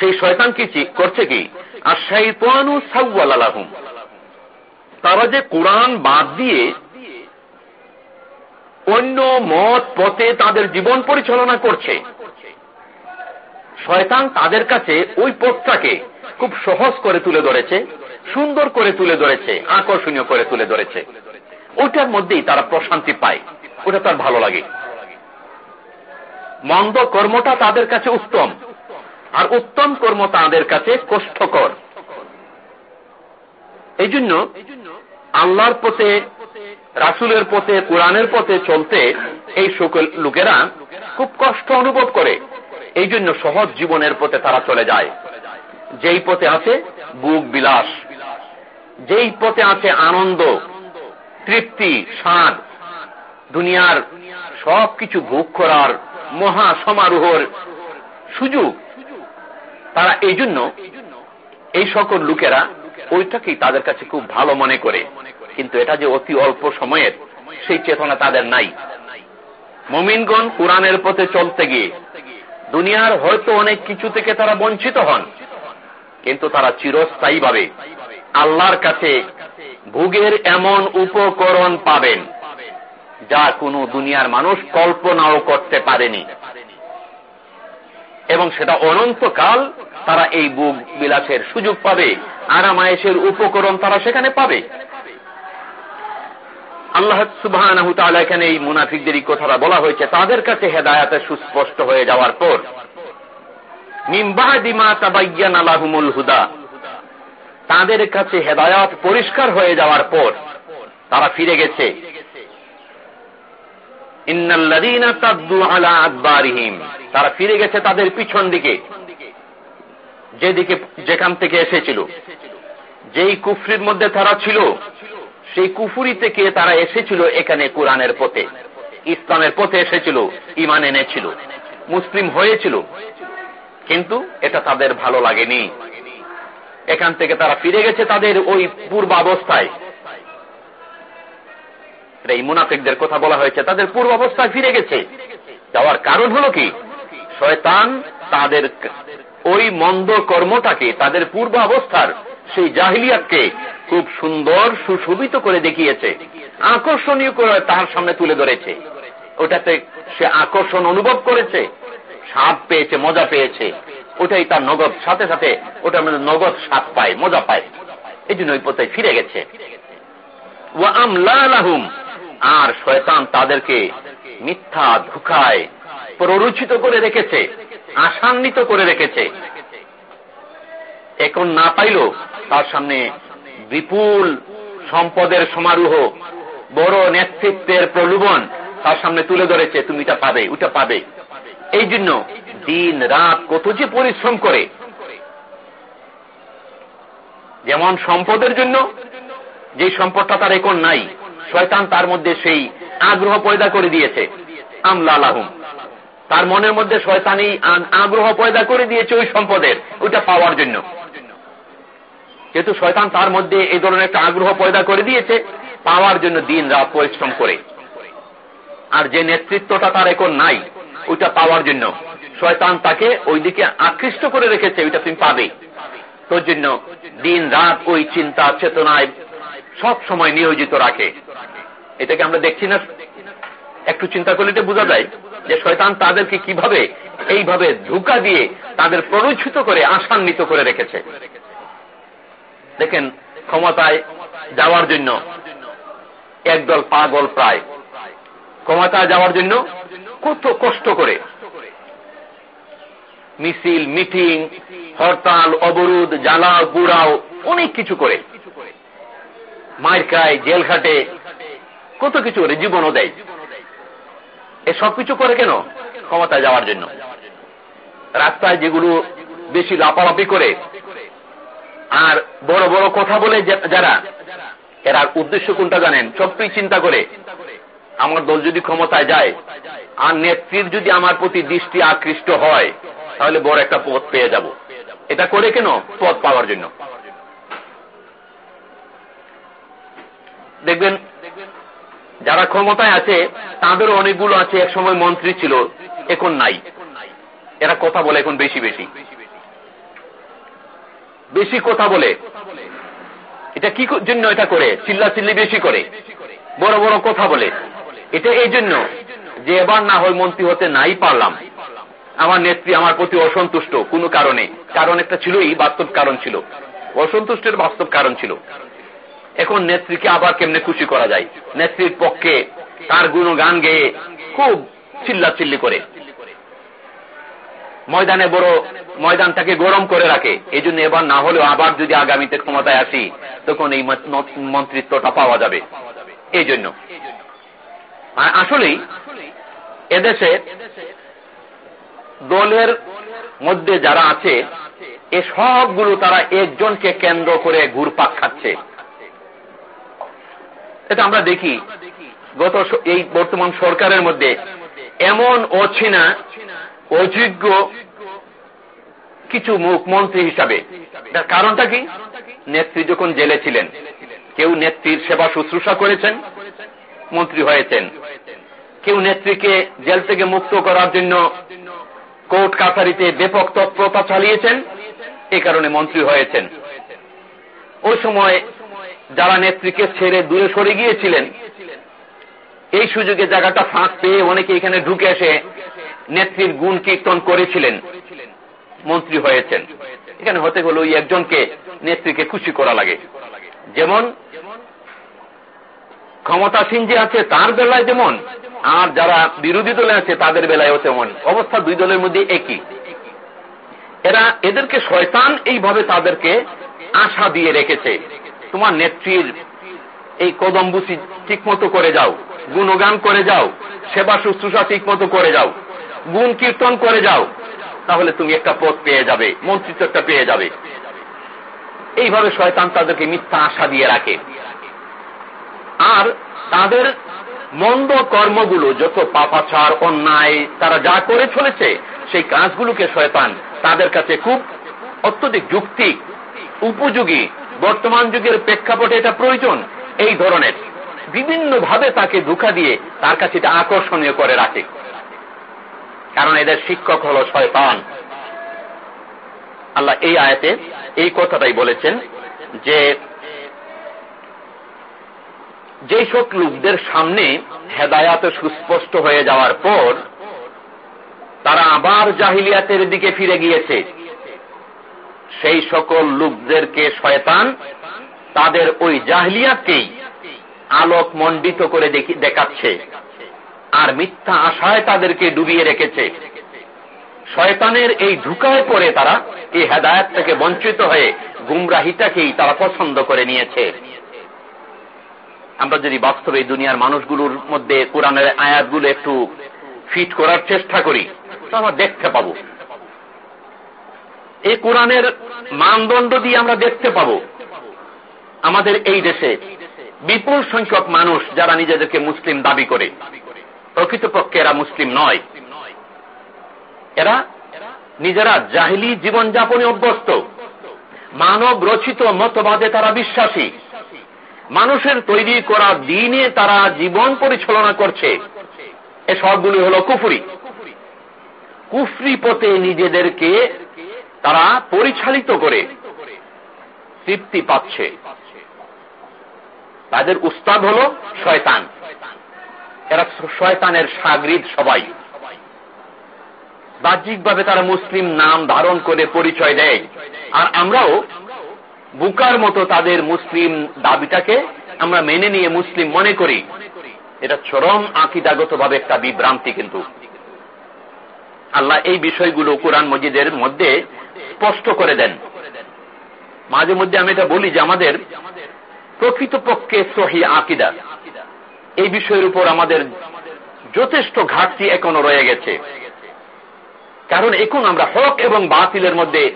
সেই শয়তান কি করছে কি? আর শৈতানু সাউ্লাহুম তারা যে কোরআন বাদ দিয়ে অন্য মত, পথে তাদের জীবন পরিচালনা করছে, শয়তান তাদের কাছে ওই পথটাকে খুব সহজ করে তুলে ধরেছে, সুন্দর করে তুলে ধরেছে, আকর্ষণীয় করে তুলে ধরেছে। ওটার মধ্যেই তারা প্রশান্তি পায়। ওটা তার ভালো লাগে। মন্দ কর্মটা তাদের কাছে উত্তম। আর উত্তম কর্ম তাদের কাছে কষ্টকর। এই জন্য আল্লাহর পথে, রাসুলের পথে, কোরআনের পথে চলতে এই সকল লোকেরা খুব কষ্ট অনুভব করে। এই জন্য সহজ জীবনের পথে তারা চলে যায়। যেই পথে আছে বুক বিলাস। যেই পথে আছে আনন্দ, তৃপ্তি, স্বাদ, দুনিয়ার সবকিছু ভোগ করার মহা সমারোহর সুযোগ। তারা এই জন্য এই সকল লোকেরা ওইটাকেই তাদের কাছে খুব ভালো মনে করে। কিন্তু এটা যে অতি অল্প সময়ের, সেই চেতনা তাদের নাই। মমিনগণ কোরআনের পথে চলতে গিয়ে দুনিয়ার হয়তো অনেক কিছু থেকে তারা বঞ্চিত হন, কিন্তু তারা চিরস্থায়ী ভাবে আল্লাহর কাছে ভোগের এমন উপকরণ পাবেন, যা কোনো দুনিয়ার মানুষ কল্পনাও করতে পারেনি। এবং সেটা অনন্তকাল তারা এই বুক বিলাসের সুযোগ পাবে, আরামায়েশের উপকরণ তারা সেখানে পাবে। আল্লাহ সুবাহ এখানে এই মুনাফিকদের এই কথাটা বলা হয়েছে, তাদের কাছে হেদায়াতে সুস্পষ্ট হয়ে যাওয়ার পর হুদা, তাদের কাছে হেদায়াত পরিষ্কার হয়ে যাওয়ার পর তারা ফিরে গেছে। তারা ফিরে গেছে তাদের পিছন দিকে। যেদিকে যেখান থেকে এসেছিল। যেই কুফরির মধ্যে তারা ছিল, সেই কুফুরি থেকে তারা এসেছিল এখানে কোরআনের পথে। ইসলামের পথে এসেছিল ইমান এনেছিল, মুসলিম হয়েছিল। কিন্তু এটা তাদের ভালো লাগেনি। এখান থেকে তারা ফিরে গেছে তাদের ওই পূর্বাবস্থায়। এই মুনাফিকদের কথা বলা হয়েছে, তাদের পূর্বাবস্থায় ফিরে গেছে। যাওয়ার কারণ হলো কি? শয়তান তাদের ওই মন্দ কর্মটাকে, তাদের পূর্ব অবস্থার সেই জাহিলিয়াতকে খুব সুন্দর, সুশোভিত করে দেখিয়েছে। আকর্ষণীয় করে তার সামনে তুলে ধরেছে। ওটাতে সে আকর্ষণ অনুভব করেছে, স্বাদ পেয়েছে, মজা পেয়েছে। ওটাই তার নগদ। সাথে সাথে ওটা মানে নগদ স্বাদ পায়, মজা পায়। এই জন্য ওই পথে ফিরে গেছে। আর শয়তান তাদেরকে মিথ্যা ধুকায় প্ররোচিত করে রেখেছে আশান্বিত করে রেখেছে। এখন না পাইল তার সামনে বিপুল সম্পদের সমারোহ, বড় নেতৃত্বের প্রলোভন তার সামনে তুলে ধরেছে, তুমি এটা পাবে, ওটা পাবে। এই জন্য দিন রাত কত যে পরিশ্রম করে, যেমন সম্পদের জন্য যে সম্পদটা তার এখন নাই শয়তান তার মধ্যে সেই আগ্রহ পয়দা করে দিয়েছে। আমলা আলাহুম তার মনের মধ্যে শয়তানি আগ্রহ পয়দা করে দিয়েছে ওই সম্পদের, ওইটা পাওয়ার জন্য। যেহেতু শয়তান তার মধ্যে এই ধরনের একটা আগ্রহ পয়দা করে দিয়েছে, পাওয়ার জন্য দিন রাত পরিশ্রম করে। আর যে নেতৃত্বটা তার এখন নাই, ওইটা পাওয়ার জন্য। শয়তান তাকে ওই দিকে আকৃষ্ট করে রেখেছে, ওইটা তুমি পাবে। তোর জন্য দিন রাত ওই চিন্তা, চেতনায় সব সময় নিয়োজিত রাখে। এটাকে আমরা দেখছি না? একটু চিন্তা করলে এটা বোঝা যায় যে শয়তান তাদেরকে কীভাবে এইভাবে ধোকা দিয়ে তাদের প্ররোচিত করে আশান্বিত করে রেখেছে। দেখেন, ক্ষমতায় যাওয়ার জন্য একদল পাগল প্রায়। ক্ষমতায় যাওয়ার জন্য কত কষ্ট করে। মিছিল, মিটিং, হরতাল, অবরোধ জ্বালাও পুরাও অনেক কিছু করে। মায়ের খায় জেল খাটে কত কিছু করে জীবনও দেয়। এ সবকিছু করে কেন? ক্ষমতায় যাওয়ার জন্য। রাস্তায় যেগুলো বেশি লাপালাপি করে, আর বড় বড় কথা বলে যারা, এরা উদ্দেশ্য কোনটা জানেন? সবটাই চিন্তা করে। আমার দল যদি ক্ষমতায় যায়, আর নেত্রীর যদি আমার প্রতি দৃষ্টি আকৃষ্ট হয়, তাহলে বড় একটা পথ পেয়ে যাব। এটা করে কেন? পথ পাওয়ার জন্য। দেখবেন, যারা ক্ষমতায় আছে, তাদেরও অনেকগুলো আছে এক সময় মন্ত্রী ছিল, এখন নাই। এরা কথা বলে এখন বেশি বেশি। বেশি কথা বলে। এটা কি জন্য এটা করে? চিল্লা চিল্লি বেশি করে। বড় বড় কথা বলে। এটা এই জন্য যে এবার না হয় মন্ত্রী হতে নাই পারলাম। আমার নেত্রী আমার প্রতি অসন্তুষ্ট কোনো কারণে। কারণ একটা ছিলই বাস্তব কারণ ছিল। অসন্তুষ্টের বাস্তব কারণ ছিল। এখন নেত্রীকে আবার কেমনে খুশি করা যায়? নেত্রীর পক্ষে তার গান গেয়ে খুব চিল্লা চিল্লি করে। ময়দানে বড় ময়দানটাকে গরম করে রাখে। এই জন্য এবার না হলেও আবার যদি আগামীতে ক্ষমতায় আসি, তখন এই মন্ত্রিত্বটা পাওয়া যাবে। এই জন্য আসলেই এদেশে দলের মধ্যে যারা আছে, এ সবগুলো তারা একজনকে কেন্দ্র করে ঘুরপাক খাচ্ছে। এটা আমরা দেখি। গত এই বর্তমান সরকারের মধ্যে এমন অছিনা অযোগ্য কিছু মুখমন্ত্রী হিসাবে। কারণটা কি? নেত্রী যখন জেলে ছিলেন, কেউ নেত্রীর সেবা শুশ্রূষা করেছেন, মন্ত্রী হয়েছেন। কেউ নেত্রীকে জেল থেকে মুক্ত করার জন্য কোর্ট কাছারিতে ব্যাপক তৎপরতা চালিয়েছেন, এ কারণে মন্ত্রী হয়েছেন। ওই সময় যারা নেত্রীকে ছেড়ে দূরে সরে গিয়েছিলেন, এই সুযোগে জায়গাটা ফাঁক পেয়ে অনেকে এখানে ঢুকে এসে নেত্রীর গুণ কীর্তন করেছিলেন, মন্ত্রী হয়েছেন। এখানে হতে হলো ওই একজনকে নেত্রীকে খুশি করা লাগে। যেমন ক্ষমতাসীন যে আছে, তার বেলায় যেমন, আর যারা বিরোধী দলে আছে, তাদের বেলায়ও তেমন। অবস্থা দুই দলের মধ্যে একই। এরা এদেরকে শয়তান এইভাবে তাদেরকে আশা দিয়ে রেখেছে। তোমার নেত্রীর এই কদম্বুসি ঠিক মতো করে যাও, গুণগান করে যাও, সেবা শুশ্রূষা ঠিক মতো করে যাও, গুণ কীর্তন করে যাও, তাহলে তুমি একটা পথ পেয়ে যাবে, মন্ত্রিত্ব একটা পেয়ে যাবে। এইভাবে শয়তান তাদেরকে মিথ্যা আশা দিয়ে রাখে। আর তাদের মন্দ কর্মগুলো, যত পাপাচার, অন্যায়, তারা যা করে চলেছে, সেই কাজগুলোকে শয়তান তাদের কাছে খুব অত্যধিক যুক্তি, উপযোগী বর্তমান যুগের প্রেক্ষাপটে এটা প্রয়োজন, এই ধরনের। বিভিন্ন ভাবে তাকে ধোকা দিয়ে তার কাছে এটা আকর্ষণীয় করে রাখে। কারণ এদের শিক্ষক হল শয়তান। আল্লাহ এই আয়াতে এই কথাটাই বলেছেন যে, যেই সব লোকদের সামনে হেদায়াত সুস্পষ্ট হয়ে যাওয়ার পর, তারা আবার জাহিলিয়াতের দিকে ফিরে গিয়েছে। সেই সকল লোকদেরকে শয়তান তাদের ওই জাহলিয়াতকেই আলোক মণ্ডিত করে দেখাচ্ছে আর মিথ্যা আশায় তাদেরকে ডুবিয়ে রেখেছে। শয়তানের এই ঢুকায় পরে তারা এই হেদায়ত থেকে বঞ্চিত হয়ে গুমরাহিটাকেই তারা পছন্দ করে নিয়েছে। আমরা যদি বাস্তবে দুনিয়ার মানুষগুলোর মধ্যে কোরআনের আয়াতগুলো একটু ফিট করার চেষ্টা করি, তো আমরা দেখতে পাব। এই কোরআনের মানদণ্ড দিয়ে আমরা দেখতে পাব আমাদের এই দেশে বিপুল সংখ্যক মানুষ যারা নিজেদেরকে মুসলিম দাবি করে। প্রকৃতপক্ষে এরা মুসলিম নয়। এরা নিজেরা জাহিলি জীবনযাপনে অভ্যস্ত। মানব রচিত মতবাদে তারা বিশ্বাসী। মানুষের তৈরি করা দিনে তারা জীবন পরিচালনা করছে। এ সবগুলি হল কুফুরি। কুফরি পথে নিজেদেরকে তারা পরিচালিত করে তৃপ্তি পাচ্ছে। তাদের উস্তাদ হল শয়তান। এরা শয়তানের সাগরিদ সবাই। বাহ্যিকভাবে তারা মুসলিম নাম ধারণ করে পরিচয় দেয়। আর আমরাও বুকার মতো তাদের মুসলিম দাবিটাকে আমরা মেনে নিয়ে মুসলিম মনে করি। এটা চরম আকিদাগত ভাবে একটা বিভ্রান্তি কিন্তু। আল্লাহ এই বিষয়গুলো কোরআন মজিদের মধ্যে স্পষ্ট করে দেন। মাঝে মধ্যে আমি এটা বলি যে আমাদের প্রকৃতপক্ষে সহি আকিদা। এই বিষয়ের উপর আমাদের যথেষ্ট ঘাটতি এখনও রয়ে গেছে। কারণ এখন আমরা হক এবং বাতিলের মধ্যে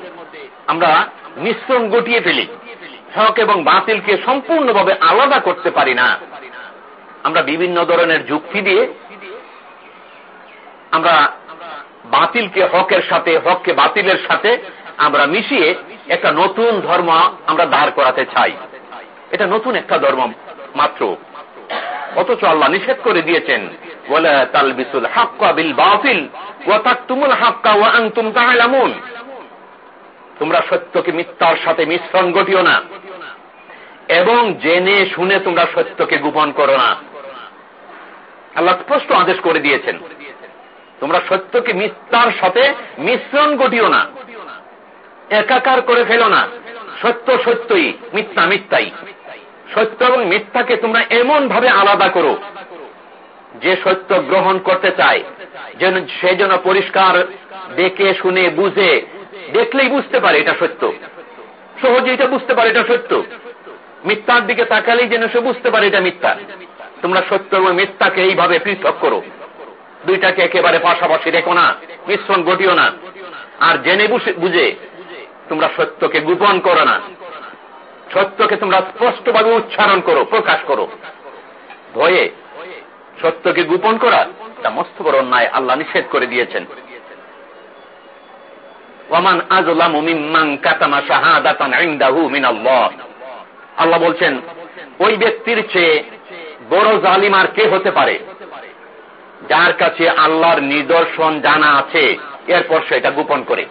আমরা মিশ্রণ গটিয়ে ফেলি। হক এবং বাতিলকে সম্পূর্ণভাবে আলাদা করতে পারি না। আমরা বিভিন্ন ধরনের যুক্তি দিয়ে আমরা বাতিলকে হকের সাথে, হককে বাতিলের সাথে আমরা মিশিয়ে একটা নতুন ধর্ম আমরা দাঁড় করাতে চাই। এটা নতুন একটা ধর্ম মাত্র। অথচ আল্লাহ নিষেধ করে দিয়েছেন তোমরা সত্যকে মিথ্যার সাথে মিশ্রণ ঘটিও না, এবং জেনে শুনে তোমরা সত্যকে গোপন করো না। আল্লাহ স্পষ্ট আদেশ করে দিয়েছেন তোমরা সত্যকে মিথ্যার সাথে মিশ্রণ ঘটিও না। একাকার করে ফেলো না। সত্য সত্যই, মিথ্যা মিথ্যাই। সত্য এবং মিথ্যাকে তোমরা এমন ভাবে আলাদা করো। যে সত্য গ্রহণ করতে চায়, যেন সে যেন পরিষ্কার দেখে, শুনে, বুঝে, দেখলেই বুঝতে পারে এটা সত্য। সহজে এটা বুঝতে পারে এটা সত্য। মিথ্যার দিকে তাকালেই যেন সে বুঝতে পারে এটা মিথ্যা। তোমরা সত্য এবং মিথ্যাকে এইভাবে পৃথক করো। দুইটাকে একেবারে পাশাপাশি রেখো না, মিশ্রণ ঘটিও না। আর জেনে বুঝে তোমরা সত্যকে গোপন করো না। সত্যকে তোমরা স্পষ্টভাবে উচ্চারণ করো, প্রকাশ করো। ভয়ে সত্যকে গোপন করা তা মস্ত বড় অন্যায় আল্লাহ নিষেধ করে দিয়েছেন। মিনাল্লাহ। আল্লাহ বলছেন, ওই ব্যক্তির চেয়ে বড় জালিম আর কে হতে পারে? যার কাছে আল্লাহর নিদর্শন জানা আছে, এরপর সেটা গোপন করে।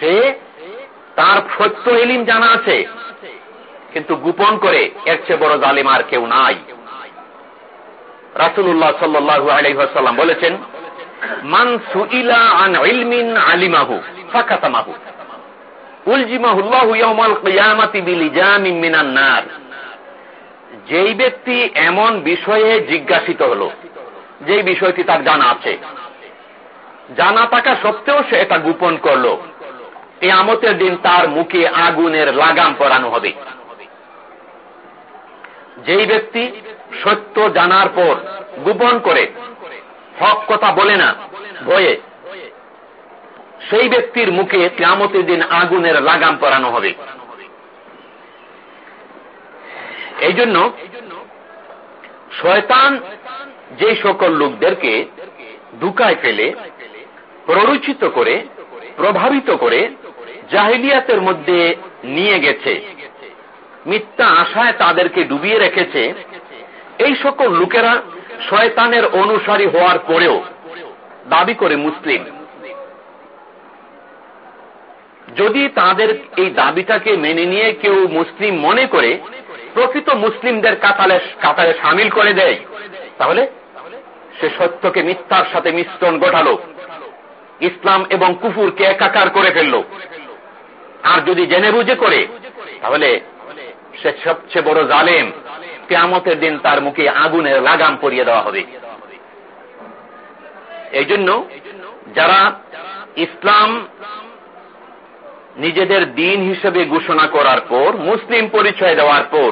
সে তার সত্য এলিম জানা আছে, কিন্তু গোপন করে এর চেয়ে বড় জালিম আর কেউ নাই। রাসুল্লাহ সাল্লু আলহাম বলেছেন, মান সুইলা যেই ব্যক্তি এমন বিষয়ে জিজ্ঞাসিত হল যেই বিষয়টি তার জানা আছে। জানা থাকা সত্ত্বেও সে এটা গোপন করল। এই আমতের দিন তার মুখে আগুনের লাগাম পরানো হবে। যেই ব্যক্তি সত্য জানার পর গোপন করে, হক কথা বলে না, ভয়ে, সেই ব্যক্তির মুখে কেমতের দিন আগুনের লাগাম পরানো হবে। এই জন্য শয়তান যে সকল লোকদেরকে দুকায় ফেলে, প্ররোচিত করে, প্রভাবিত করে জাহিলিয়াতের মধ্যে নিয়ে গেছে। মিথ্যা আশায় তাদেরকে ডুবিয়ে রেখেছে। এই সকল লোকেরা শয়তানের অনুসারী হওয়ার পরেও দাবি করে মুসলিম। যদি তাদের এই দাবিটাকে মেনে নিয়ে কেউ মুসলিম মনে করে, প্রকৃত মুসলিমদের কাতালে কাতারে সামিল করে দেয়, তাহলে সে সত্যকে মিথ্যার সাথে মিশ্রণ ঘটালো ইসলাম এবং কুফুরকে একাকার করে ফেলল। আর যদি জেনে বুঝে করে, তাহলে সে সবচেয়ে বড় জালেম কেয়ামতের দিন তার মুখে আগুনের লাগাম পরিয়ে দেওয়া হবে। এই জন্য যারা ইসলাম নিজেদের দিন হিসেবে ঘোষণা করার পর, মুসলিম পরিচয় দেওয়ার পর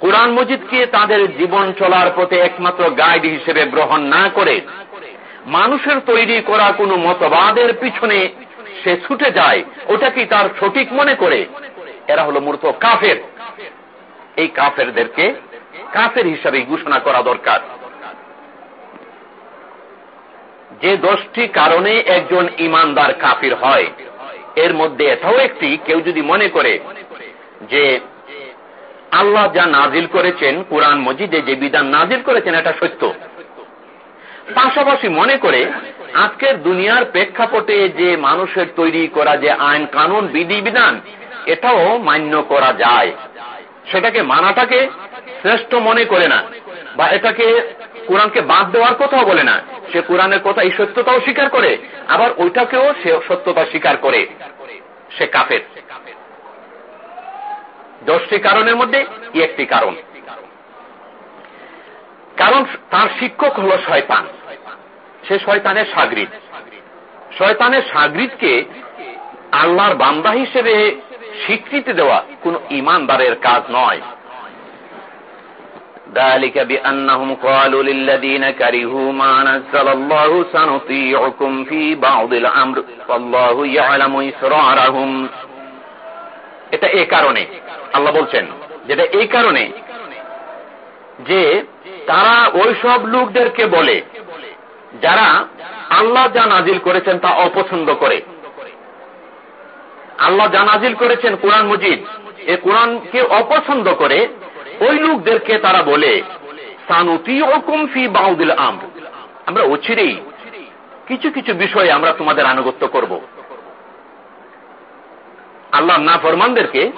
কোরআন মজিদকে তাদের জীবন চলার পথে একমাত্র গাইড হিসেবে গ্রহণ না করে মানুষের তৈরি করা কোনো মতবাদের পিছনে সে ছুটে যায়, ওটা কি তার সঠিক মনে করে? এরা হলো মূর্ত কাফের। এই কাফেরদেরকে কাফের হিসাবে ঘোষণা করা দরকার। যে দশটি কারণে একজন ইমানদার কাফির হয়, এর মধ্যে এটাও একটি, কেউ যদি মনে করে যে আল্লাহ যা নাজিল করেছেন কোরআন মজিদে যে বিধান নাজিল করেছেন, এটা সত্য। পাশাপাশি মনে করে, আজকের দুনিয়ার প্রেক্ষাপটে যে মানুষের তৈরি করা যে আইন কানুন, বিধি, বিধান, এটাও মান্য করা যায়। সেটাকে মানাটাকে শ্রেষ্ঠ মনে করে না, বা এটাকে কোরআনকে বাদ দেওয়ার কথাও বলে না। সে কোরআনের কথা এই সত্যতাও স্বীকার করে, আবার ওইটাকেও সে সত্যতা স্বীকার করে। সে কাফের। দশটি কারণের মধ্যে একটি কারণ কারণ তার শিক্ষক হল শয়তান সে শয়তানের সাগরিদ শয়তানের সাগরিদকে আল্লাহর বান্দা হিসেবে স্বীকৃতি দেওয়া কোন ইমানদারের কাজ নয় ذلك بأنهم قالوا للذين كرهوا ما نزل الله سنطيعكم في بعض الأمر والله يعلم إسرارهم এটা এই কারণে। আল্লাহ বলছেন যেটা এই কারণে যে তারা ওই সব লোকদেরকে বলে, যারা আল্লাহ যা নাজিল করেছেন তা অপছন্দ করে। আল্লাহ যা নাজিল করেছেন কোরআন মজিদ, এ কোরআনকে অপছন্দ করে, ওই লোকদেরকে তারা বলে সানুতি ওকুম ফি বাউদিল আম আমরা অচিরেই কিছু কিছু বিষয়ে আমরা তোমাদের আনুগত্য করব। আল্লাহ না ফরমানদেরকে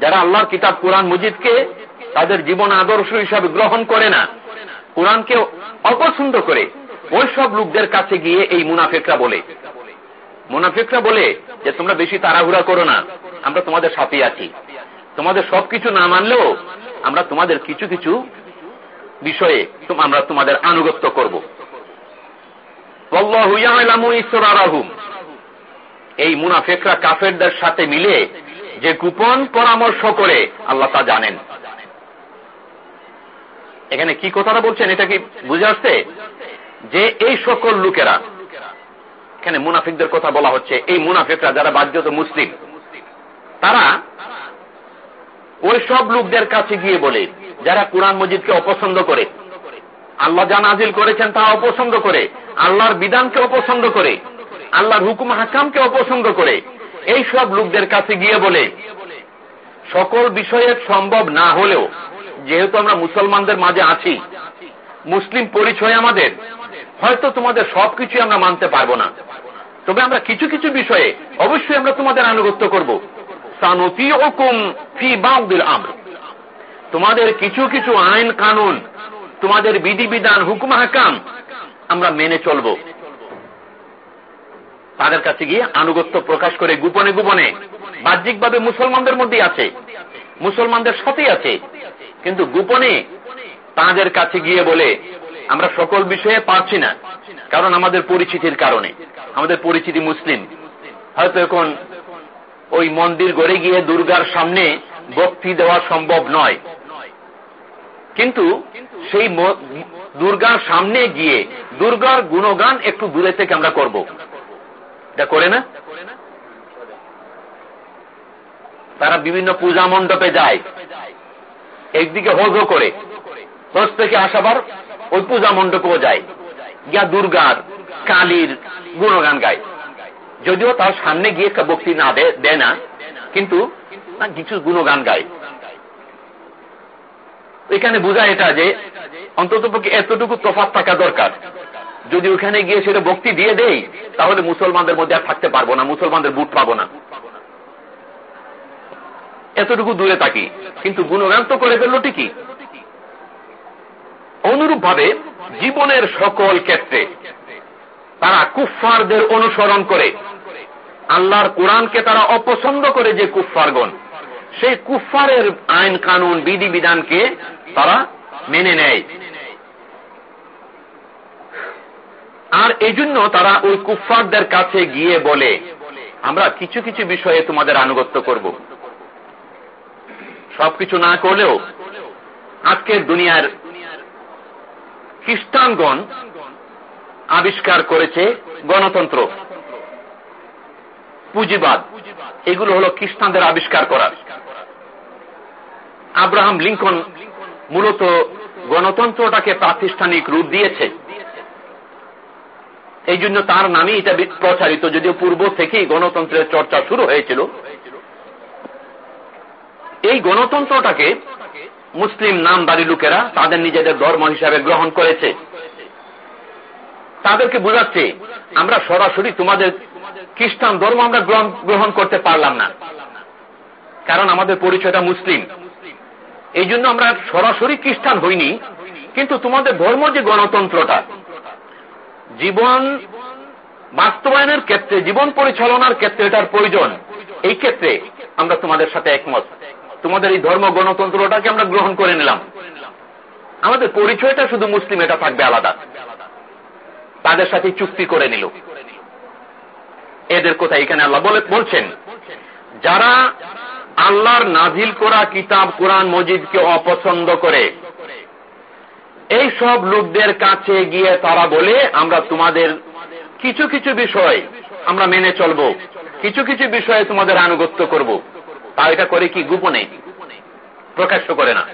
যারা আল্লাহর কিতাব কোরআন মজিদকে তাদের জীবন আদর্শ হিসাবে গ্রহণ করে না, কোরআনকে অপছন্দ করে, ওই সব লোকদের কাছে গিয়ে এই মুনাফেকরা বলে। মুনাফেকরা বলে যে, তোমরা বেশি তাড়াহুড়া করো না, আমরা তোমাদের সাথে আছি। তোমাদের সবকিছু না মানলেও আমরা তোমাদের কিছু কিছু বিষয়ে আমরা তোমাদের আনুগত্য করব। এই মুনাফেকরা কাফেরদের সাথে মিলে যে গোপন পরামর্শ করে আল্লাহ তা জানেন। এখানে কি কথাটা বলছেন এটা কি বুঝে আসছে? যে এই সকল লোকেরা, এখানে মুনাফিকদের কথা বলা হচ্ছে, এই মুনাফিকরা যারা বাধ্যত মুসলিম, তারা ওই সব লোকদের কাছে গিয়ে বলে, যারা কোরআন মজিদকে অপছন্দ করে, আল্লাহ যা নাজিল করেছেন তা অপছন্দ করে, আল্লাহর বিধানকে অপছন্দ করে আল্লাহর হুকুম হাকামকে অপছন্দ করে। এই সব লোকদের কাছে গিয়ে বলে, সকল বিষয়ে সম্ভব না হলেও, যেহেতু আমরা মুসলমানদের মাঝে আছি, মুসলিম পরিচয় আমাদের, হয়তো তোমাদের সবকিছু আমরা মানতে পারব না। তবে আমরা কিছু কিছু বিষয়ে অবশ্যই আমরা তোমাদের আনুগত্য করব। তোমাদের কিছু কিছু আইন কানুন, তোমাদের বিধিবিধান, হুকুম হাকাম আমরা মেনে চলব। তাদের কাছে গিয়ে আনুগত্য প্রকাশ করে গোপনে গোপনে, বাহ্যিকভাবে মুসলমানদের মধ্যেই আছে। মুসলমানদের সাথেই আছে। কিন্তু গোপনে তাদের কাছে গিয়ে বলে, আমরা সকল বিষয়ে পারছি না, কারণ আমাদের পরিচিতির কারণে। আমাদের পরিচিতি মুসলিম। হয়তো এখন ওই মন্দির গড়ে গিয়ে দুর্গার সামনে ভক্তি দেওয়া সম্ভব নয়। কিন্তু সেই দুর্গার সামনে গিয়ে দুর্গার গুণগান একটু দূরে থেকে আমরা করব। এটা করে না? তারা বিভিন্ন পূজা মণ্ডপে যায়। একদিকে হজও করে। হজ থেকে আসাবার ওই পূজা মণ্ডপেও যায়। গিয়া দুর্গার, কালীর গুণগান গায়। যদিও তার সামনে গিয়ে ভক্তি না দেয় না, কিন্তু কিছু গুণগান গায়। এখানে বোঝা এটা যে অন্তত পক্ষে এতটুকু তফাত থাকা দরকার। যদি ওখানে গিয়ে সেটা ভক্তি দিয়ে দেই, তাহলে মুসলমানদের মধ্যে আর থাকতে পারব না, মুসলমানদের বুট পাবো না। এতটুকু দূরে থাকি, কিন্তু গুণগান তো করে ফেলল ঠিকই। অনুরূপ ভাবে জীবনের সকল ক্ষেত্রে তারা কুফফারদের অনুসরণ করে। আল্লাহর কোরআনকে তারা অপছন্দ করে যে কুফফারগণ। সেই কুফফারের আইন কানুন বিধি বিধানকে তারা মেনে নেয়। আর এই জন্য তারা ওই কুফফারদের কাছে গিয়ে বলে, আমরা কিছু কিছু বিষয়ে তোমাদের আনুগত্য করব। সবকিছু না করলেও আজকের দুনিয়ার খ্রিস্টানগণ আবিষ্কার করেছে গণতন্ত্র, পুঁজিবাদ। এগুলো হলো খ্রিস্টানদের আবিষ্কার করা। আব্রাহাম লিঙ্কন মূলত গণতন্ত্রটাকে প্রাতিষ্ঠানিক রূপ দিয়েছে। এই জন্য তার নামই এটা প্রচারিত। যদিও পূর্ব থেকেই গণতন্ত্রের চর্চা শুরু হয়েছিল। এই গণতন্ত্রটাকে মুসলিম নামদারি লোকেরা তাদের নিজেদের ধর্ম হিসাবে গ্রহণ করেছে। তাদেরকে বুঝাচ্ছে, আমরা সরাসরি তোমাদের খ্রিস্টান ধর্ম আমরা গ্রহণ করতে পারলাম না। কারণ আমাদের পরিচয়টা মুসলিম। এই জন্য আমরা সরাসরি খ্রিস্টান হইনি, কিন্তু তোমাদের ধর্ম যে গণতন্ত্রটা জীবন বাস্তবায়নের ক্ষেত্রে, জীবন পরিচালনার ক্ষেত্রে এটার প্রয়োজন। এই ক্ষেত্রে আমরা তোমাদের সাথে একমত। তোমাদের এই ধর্ম গণতন্ত্রটাকে আমরা গ্রহণ করে নিলাম। আমাদের পরিচয়টা শুধু মুসলিম, এটা থাকবে আলাদা। তাদের সাথে চুক্তি করে নিল। এদের কথা এখানে আল্লাহ বলে বলছেন, যারা আল্লাহর নাজিল করা কিতাব, কোরআন, মজিদকে অপছন্দ করে এই সব লোকদের কাছে গিয়ে তারা বলে, আমরা তোমাদের কিছু কিছু বিষয় আমরা মেনে চলব। কিছু কিছু বিষয়ে তোমাদের আনুগত্য করব। তা এটা করে কি গোপনে? প্রকাশ্য করে না।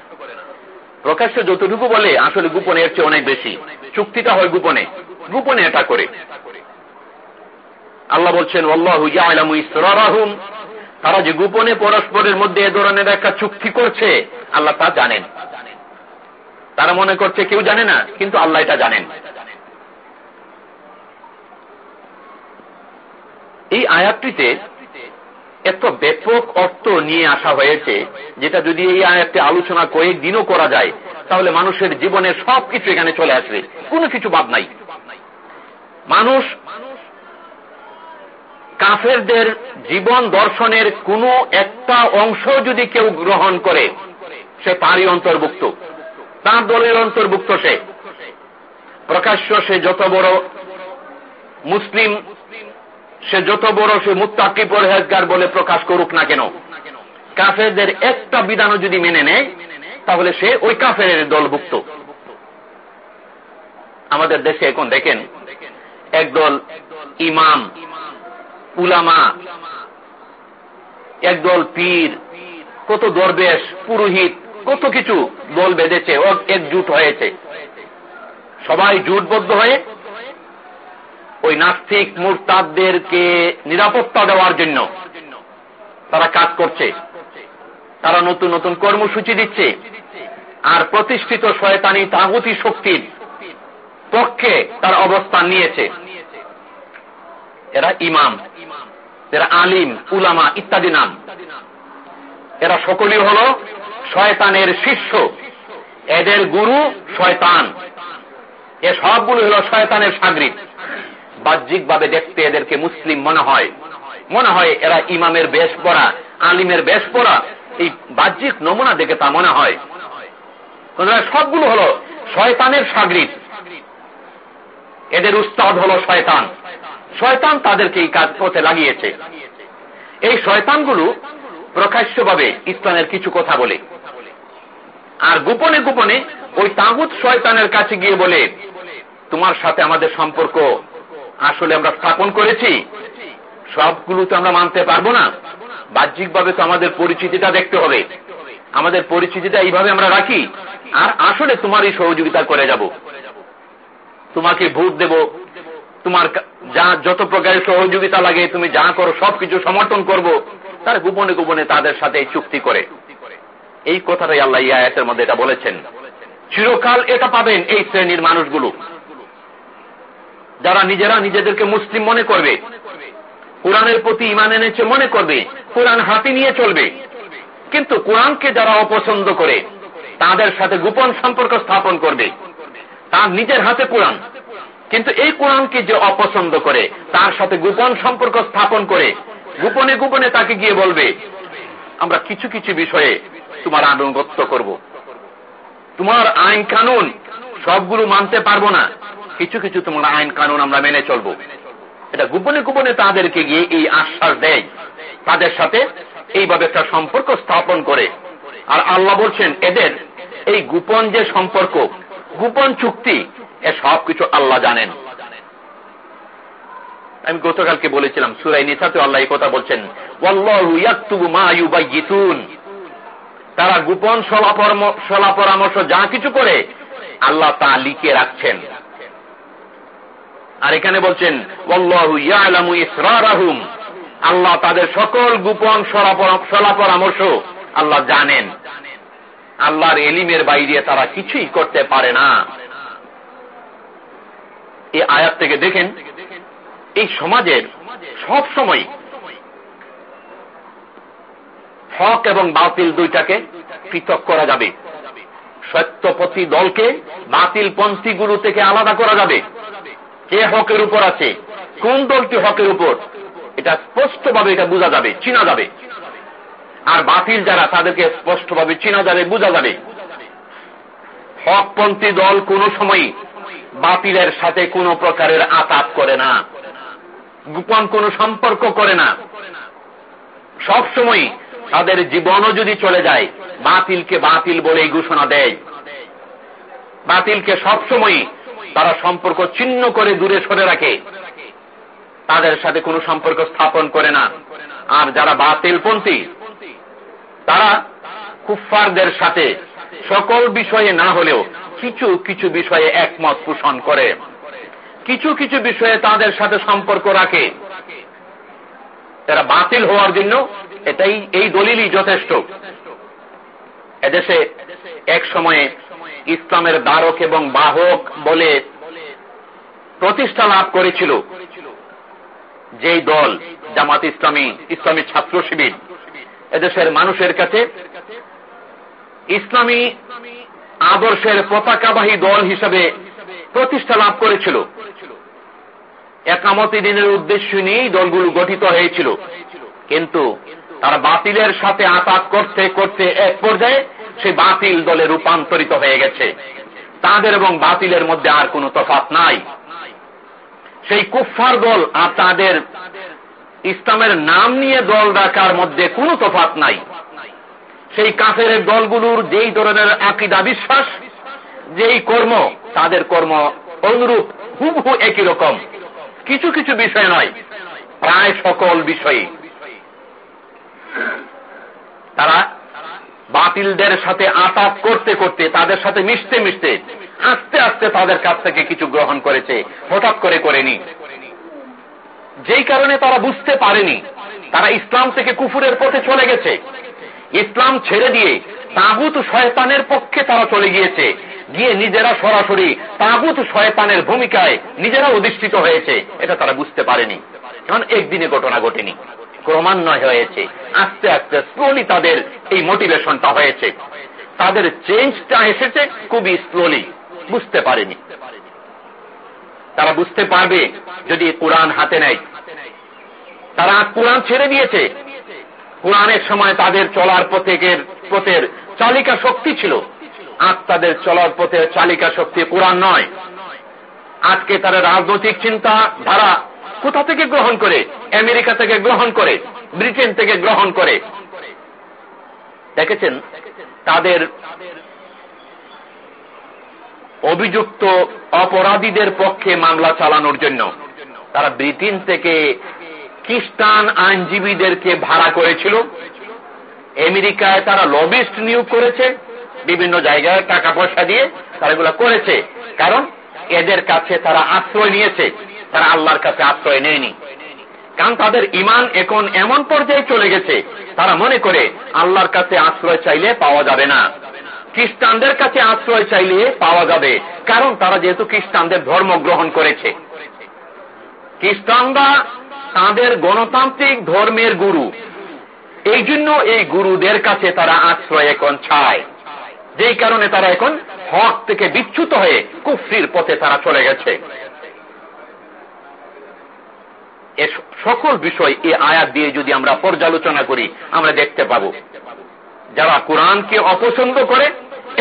প্রকাশ্য যতটুকু বলে, আসলে গোপনে এর চেয়ে অনেক বেশি। চুক্তিটা হয় গোপনে। গোপনে এটা করে। আল্লাহ বলছেন ইসরারাহুম। তারা যে গোপনে পরস্পরের মধ্যে এ ধরনের একটা চুক্তি করছে, আল্লাহ তা জানেন। তারা মনে করছে কেউ জানে না, কিন্তু আল্লাহ এটা জানেন। এই আয়াতটিতে এত ব্যাপক অর্থ নিয়ে আসা হয়েছে, যেটা যদি এই আয়াতটি আলোচনা কয়েকদিনও করা যায়, তাহলে মানুষের জীবনের সবকিছু এখানে চলে আসবে, কোনো কিছু বাদ নাই। মানুষ কাফেরদের জীবন দর্শনের কোন একটা অংশ যদি কেউ গ্রহণ করে, সে তারই অন্তর্ভুক্ত। তার দলের অন্তর্ভুক্ত সে। প্রকাশ্য সে যত বড় মুসলিম, সে যত বড় সে মুত্তাকি পরহেজগার বলে প্রকাশ করুক না কেন, কাফেরদের একটা বিধানও যদি মেনে নেয়, তাহলে সে ওই কাফের দলভুক্ত। আমাদের দেশে এখন দেখেন, একদল ইমাম, উলামা, একদল পীর, কত দরবেশ, পুরোহিত কত কিছু দল বেঁধেছে একজুট হয়েছে। সবাই জুটবদ্ধ হয়ে ওই নাস্তিক মুরতাদদেরকে নিরাপত্তা দেওয়ার জন্য তারা কাজ করছে। তারা নতুন নতুন কর্মসূচি দিচ্ছে আর প্রতিষ্ঠিত শয়তানি তাগতি শক্তির পক্ষে তার অবস্থান নিয়েছে। এরা ইমাম, এরা আলিম, উলামা ইত্যাদি নাম। এরা সকলেই হল শয়তানের শিষ্য। এদের গুরু শয়তান। এ সবগুলো হল শয়তানের সাগরিক বাহ্যিক ভাবে দেখতে এদেরকে মুসলিম মনে হয়। মনে হয় এরা ইমামের বেশ পড়া, আলিমের বেশ পড়া। এই বাহ্যিক নমুনা দেখে তা মনে হয়। সবগুলো হলো শয়তানের সাগরিক এদের উস্তাদ হলো শয়তান। শয়তান তাদেরকে এই কাজ পথে লাগিয়েছে। এই শয়তানগুলো প্রকাশ্যভাবে ইসলামের কিছু কথা বলে। আর গোপনে গোপনে ওই তাগুত শয়তানের কাছে গিয়ে বলে, তোমার সাথে আমাদের সম্পর্ক আসলে আমরা স্থাপন করেছি। সবগুলো তো আমরা মানতে পারব না। বাহ্যিকভাবে তো আমাদের পরিচিতিটা দেখতে হবে। আমাদের পরিচিতিটা এইভাবে আমরা রাখি। আর আসলে তোমার এই সহযোগিতা করে যাব। তোমাকে ভোট দেব। তোমার যা যত প্রকারের সহযোগিতা লাগে, তুমি যা করো, সবকিছু সমর্থন করব। তার গোপনে গোপনে তাদের সাথে চুক্তি করে। এই কথাটাই আল্লাহ ইয়াতের মধ্যে এটা বলেছেন। চিরকাল এটা পাবেন এই শ্রেণির মানুষগুলো। যারা নিজেরা নিজেদেরকে মুসলিম মনে করবে, কোরআনের প্রতি ইমান এনেছে মনে করবে, কোরআন হাতে নিয়ে চলবে। কিন্তু কোরআনকে যারা অপছন্দ করে, তাদের সাথে গোপন সম্পর্ক স্থাপন করবে। তার নিজের হাতে কোরআন। কিন্তু এই কোরআনকে যে অপছন্দ করে, তার সাথে গোপন সম্পর্ক স্থাপন করে, গোপনে গোপনে তাকে গিয়ে বলবে আমরা কিছু কিছু বিষয়ে তোমার আনুগত্য করব। তোমার আইন কানুন সবগুলো মানতে পারব না। কিছু কিছু তোমার আইন কানুন আমরা মেনে চলবো। এটা গোপনে গোপনে তাদেরকে গিয়ে এই আশ্বাস দেয়। তাদের সাথে এইভাবে একটা সম্পর্ক স্থাপন করে। আর আল্লাহ বলছেন, এদের এই গোপন যে সম্পর্ক, গোপন চুক্তি, এ সব কিছু আল্লাহ জানেন। আমি গতকালকে বলেছিলাম সুরাই নিসাতে আল্লাহ কথা বলছেন তারা গোপন সলা পরামর্শ যা কিছু করে, আল্লাহ তা লিখে রাখছেন। আর এখানে বলছেন আল্লাহ তাদের সকল গোপন সলা পরামর্শ আল্লাহ জানেন। আল্লাহর এলিমের বাইরে তারা কিছুই করতে পারে না। এই আয়াত থেকে দেখেন এই সমাজের সব সময় হক এবং বাতিল দুইটাকে পৃথক করা যাবে। সত্যপথী দলকে বাতিল পন্থীগুলো থেকে আলাদা করা যাবে। কে হকের উপর আছে? কোন দলটি হকের উপর? এটা স্পষ্টভাবে এটা বোঝা যাবে, চিনা যাবে। আর বাতিল যারা, তাদেরকে স্পষ্টভাবে চিনা যাবে, বোঝা যাবে। হকপন্থী দল কোন সময় বাতিলের সাথে কোনো প্রকারের আতাপ করে না। গোপন কোন সম্পর্ক করে না। সব সময় তাদের জীবনও যদি চলে যায়, বাতিলকে বাতিল বলে ঘোষণা দেয়। বাতিলকে সবসময় তারা সম্পর্ক চিহ্ন করে দূরে সরে রাখে। তাদের সাথে কোনো সম্পর্ক স্থাপন করে না। আর যারা বাতিলপন্থী, তারা কুফারদের সাথে সকল বিষয়ে না হলেও কিছু কিছু বিষয়ে একমত পোষণ করে। কিছু কিছু বিষয়ে তাদের সাথে সম্পর্ক রাখে। তারা বাতিল হওয়ার জন্য এটাই, এই দলিলই যথেষ্ট। এদেশে এক সময়ে ইসলামের দ্বারক এবং বাহক বলে প্রতিষ্ঠা লাভ করেছিল যেই দল, জামাত ইসলামী ইসলামী ছাত্র শিবির। এদেশের মানুষের কাছে ইসলামী আদর্শের পতাকাবাহী দল হিসেবে প্রতিষ্ঠা লাভ করেছিল। একামতি দিনের উদ্দেশ্য নিয়েই দলগুলো গঠিত হয়েছিল। কিন্তু তারা বাতিলের সাথে আতাত করতে করতে এক পর্যায়ে সে বাতিল দলে রূপান্তরিত হয়ে গেছে। তাদের এবং বাতিলের মধ্যে আর কোনো তফাত নাই। সেই কুফার দল আর তাদের ইসলামের নাম নিয়ে দল রাখার মধ্যে কোনো তফাত নাই। সেই কাফের দলগুলোর যেই ধরনের আকিদা বিশ্বাস, যেই কর্ম, তাদের কর্ম অনুরূপ হুবহু একই রকম। কিছু কিছু বিষয় নয়, প্রায় সকল বিষয়ে তারা বাতিলদের সাথে আতাপ করতে করতে, তাদের সাথে মিশতে মিশতে আস্তে আস্তে তাদের কাছ থেকে কিছু গ্রহণ করেছে, হঠাৎ করে করেনি। যেই কারণে তারা বুঝতে পারেনি, তারা ইসলাম থেকে কুফুরের পথে চলে গেছে। ইসলাম ছেড়ে দিয়ে তাগুত শয়তানের পক্ষে তারা চলে গিয়েছে। গিয়ে নিজেরা সরাসরি তাগুত শয়তানের ভূমিকায় নিজেরা অধিষ্ঠিত হয়েছে। এটা তারা বুঝতে পারেনি। কারণ একদিনে ঘটনা ঘটেনি। ক্রমান্বয় হয়েছে। আস্তে আস্তে স্লোলি তাদের এই মোটিভেশনটা হয়েছে। তাদের চেঞ্জটা এসেছে খুবই স্লোলি বুঝতে পারেনি। তারা বুঝতে পারবে যদি কোরআন হাতে নেয়। তারা কোরআন ছেড়ে দিয়েছে। কোরআনের সময় তাদের চলার পথের পথের চালিকা শক্তি ছিল। আজ তাদের চলার পথের চালিকা শক্তি কোরআন নয়। আজকে তারা রাজনৈতিক চিন্তা ধারা কোথা থেকে গ্রহণ করে? আমেরিকা থেকে গ্রহণ করে, ব্রিটেন থেকে গ্রহণ করে। দেখেছেন? তাদের অভিযুক্ত অপরাধীদের পক্ষে মামলা চালানোর জন্য। তারা ব্রিটেন থেকে খ্রিস্টান আইনজীবীদেরকে ভাড়া করেছিল। আমেরিকায় তারা লবিস্ট নিয়োগ করেছে। বিভিন্ন জায়গায় টাকা পয়সা দিয়ে তারা এগুলো করেছে। কারণ এদের কাছে তারা আশ্রয় নিয়েছে। তারা আল্লাহর কাছে আশ্রয় নেয়নি। কারণ তাদের ইমান এখন এমন পর্যায়ে চলে গেছে, তারা মনে করে আল্লাহর কাছে আশ্রয় চাইলে পাওয়া যাবে না। খ্রিস্টানদের কাছে আশ্রয় চাইলে পাওয়া যাবে, কারণ তারা যেহেতু খ্রিস্টানদের ধর্ম গ্রহণ করেছে। খ্রিস্টানরা তাদের গণতান্ত্রিক ধর্মের গুরু। এই জন্য এই গুরুদের কাছে তারা আশ্রয় এখন ছায় যেই কারণে তারা এখন হক থেকে বিচ্যুত হয়ে কুফরির পথে তারা চলে গেছে। এ সকল বিষয় এই আয়াত দিয়ে যদি আমরা পর্যালোচনা করি, আমরা দেখতে পাব। যারা কোরআনকে অপছন্দ করে,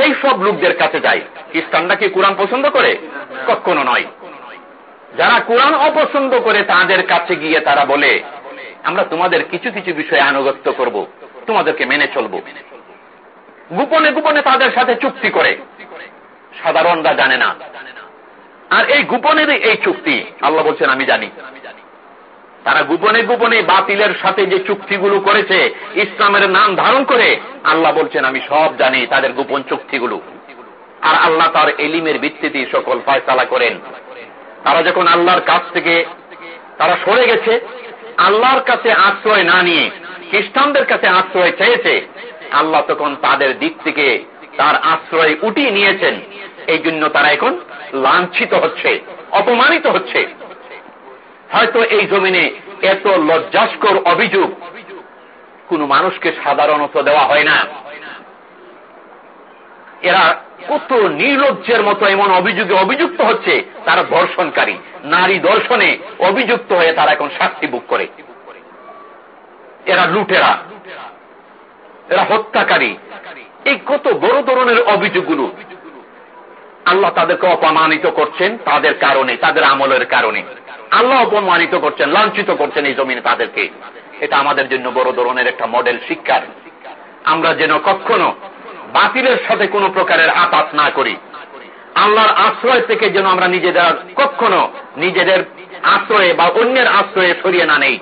এই সব লোকদের কাছে যায় খ্রিস্টানরা কি কোরআন পছন্দ করে? কখনো নয়। যারা কোরআন অপছন্দ করে তাদের কাছে গিয়ে তারা বলে, আমরা তোমাদের কিছু কিছু বিষয়ে আনুগত্য করব, তোমাদেরকে মেনে চলব। গোপনে গোপনে তাদের সাথে চুক্তি করে। সাধারণরা জানে না। আর এই গোপনের এই চুক্তি, আল্লাহ বলছেন, আমি জানি। তারা গোপনে গোপনে বাতিলের সাথে যে চুক্তিগুলো করেছে, ইসলামের নাম ধারণ করে, আল্লাহ বলছেন, আমি সব জানি তাদের গোপন চুক্তিগুলো। আর আল্লাহ তার এলিমের ভিত্তিতে সকল ফয়সালা করেন। তারা যখন আল্লাহর কাছ থেকে তারা সরে গেছে, আল্লাহর কাছে আশ্রয় না নিয়ে, খ্রিস্টানদের কাছে আশ্রয় চেয়েছে, আল্লাহ তখন তাদের দিক থেকে তার আশ্রয় উঠিয়ে নিয়েছেন। এই জন্য তারা এখন লাঞ্ছিত হচ্ছে, অপমানিত হচ্ছে। হয়তো এই জমিনে এত লজ্জাস্কর অভিযোগ কোন মানুষকে সাধারণত দেওয়া হয় না। এরা কত নির্লজ্জের মতো এমন অভিযোগে অভিযুক্ত হচ্ছে তারা দর্শনকারী। নারী দর্শনে অভিযুক্ত হয়ে তারা এখন শাস্তি বুক করে। এরা লুটেরা। এরা হত্যাকারী। এই কত বড় ধরনের অভিযোগগুলো। আল্লাহ তাদেরকে অপমানিত করছেন তাদের কারণে, তাদের আমলের কারণে। আল্লাহ অপমানিত করছেন, লাঞ্ছিত করছেন এই জমিনে তাদেরকে। এটা আমাদের জন্য বড় ধরনের একটা মডেল শিক্ষার। আমরা যেন কখনো বাতিলের সাথে কোনো প্রকারের আপাত না করি। আল্লাহর আশ্রয় থেকে যেন আমরা নিজেদের কখনো নিজেদের আশ্রয়ে বা অন্যের আশ্রয়ে সরিয়ে না নেই।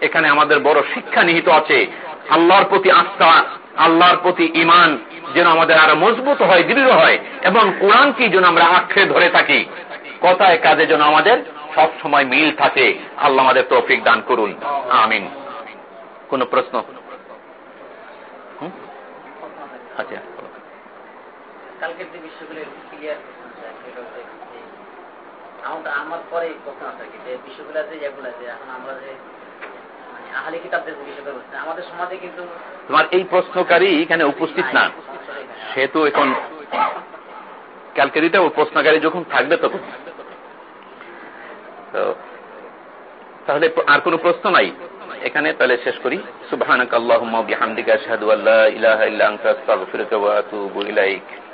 এখানে আমাদের বড় শিক্ষা নিহিত আছে। আল্লাহর প্রতি আস্থা, আল্লাহর প্রতি ইমান যেন আমাদের আরও মজবুত হয়, দৃঢ় হয় এবং কোরআন কি যেন আমরা আঁকড়ে ধরে থাকি। কথায় কাজে যেন আমাদের সব সময় মিল থাকে। আল্লাহ আমাদের তৌফিক দান করুন। আমিন। কোন প্রশ্ন? আচ্ছা কালকের যে বিষয়গুলো ক্লিয়ার আমার পরে প্রশ্ন আছে কি যে বিষয়গুলো যে যেগুলো যে এখন আমরা যে মানে আহলে কিতাবদের বিষয়গুলো আমাদের সমাজে কিন্তু তোমার এই প্রশ্নকারী এখানে উপস্থিত না। সে তো এখন কালকে দিতে প্রশ্নকারী যখন থাকবে তখন। তো তাহলে আর কোন প্রশ্ন নাই? এখানে তাহলে শেষ করি। সুবহানাকাল্লাহুম্মা বিহামদিকা আশহাদু আল্লা ইলাহা ইল্লা আনতা আস্তাগফিরুকা ওয়া আতুবু ইলাইক।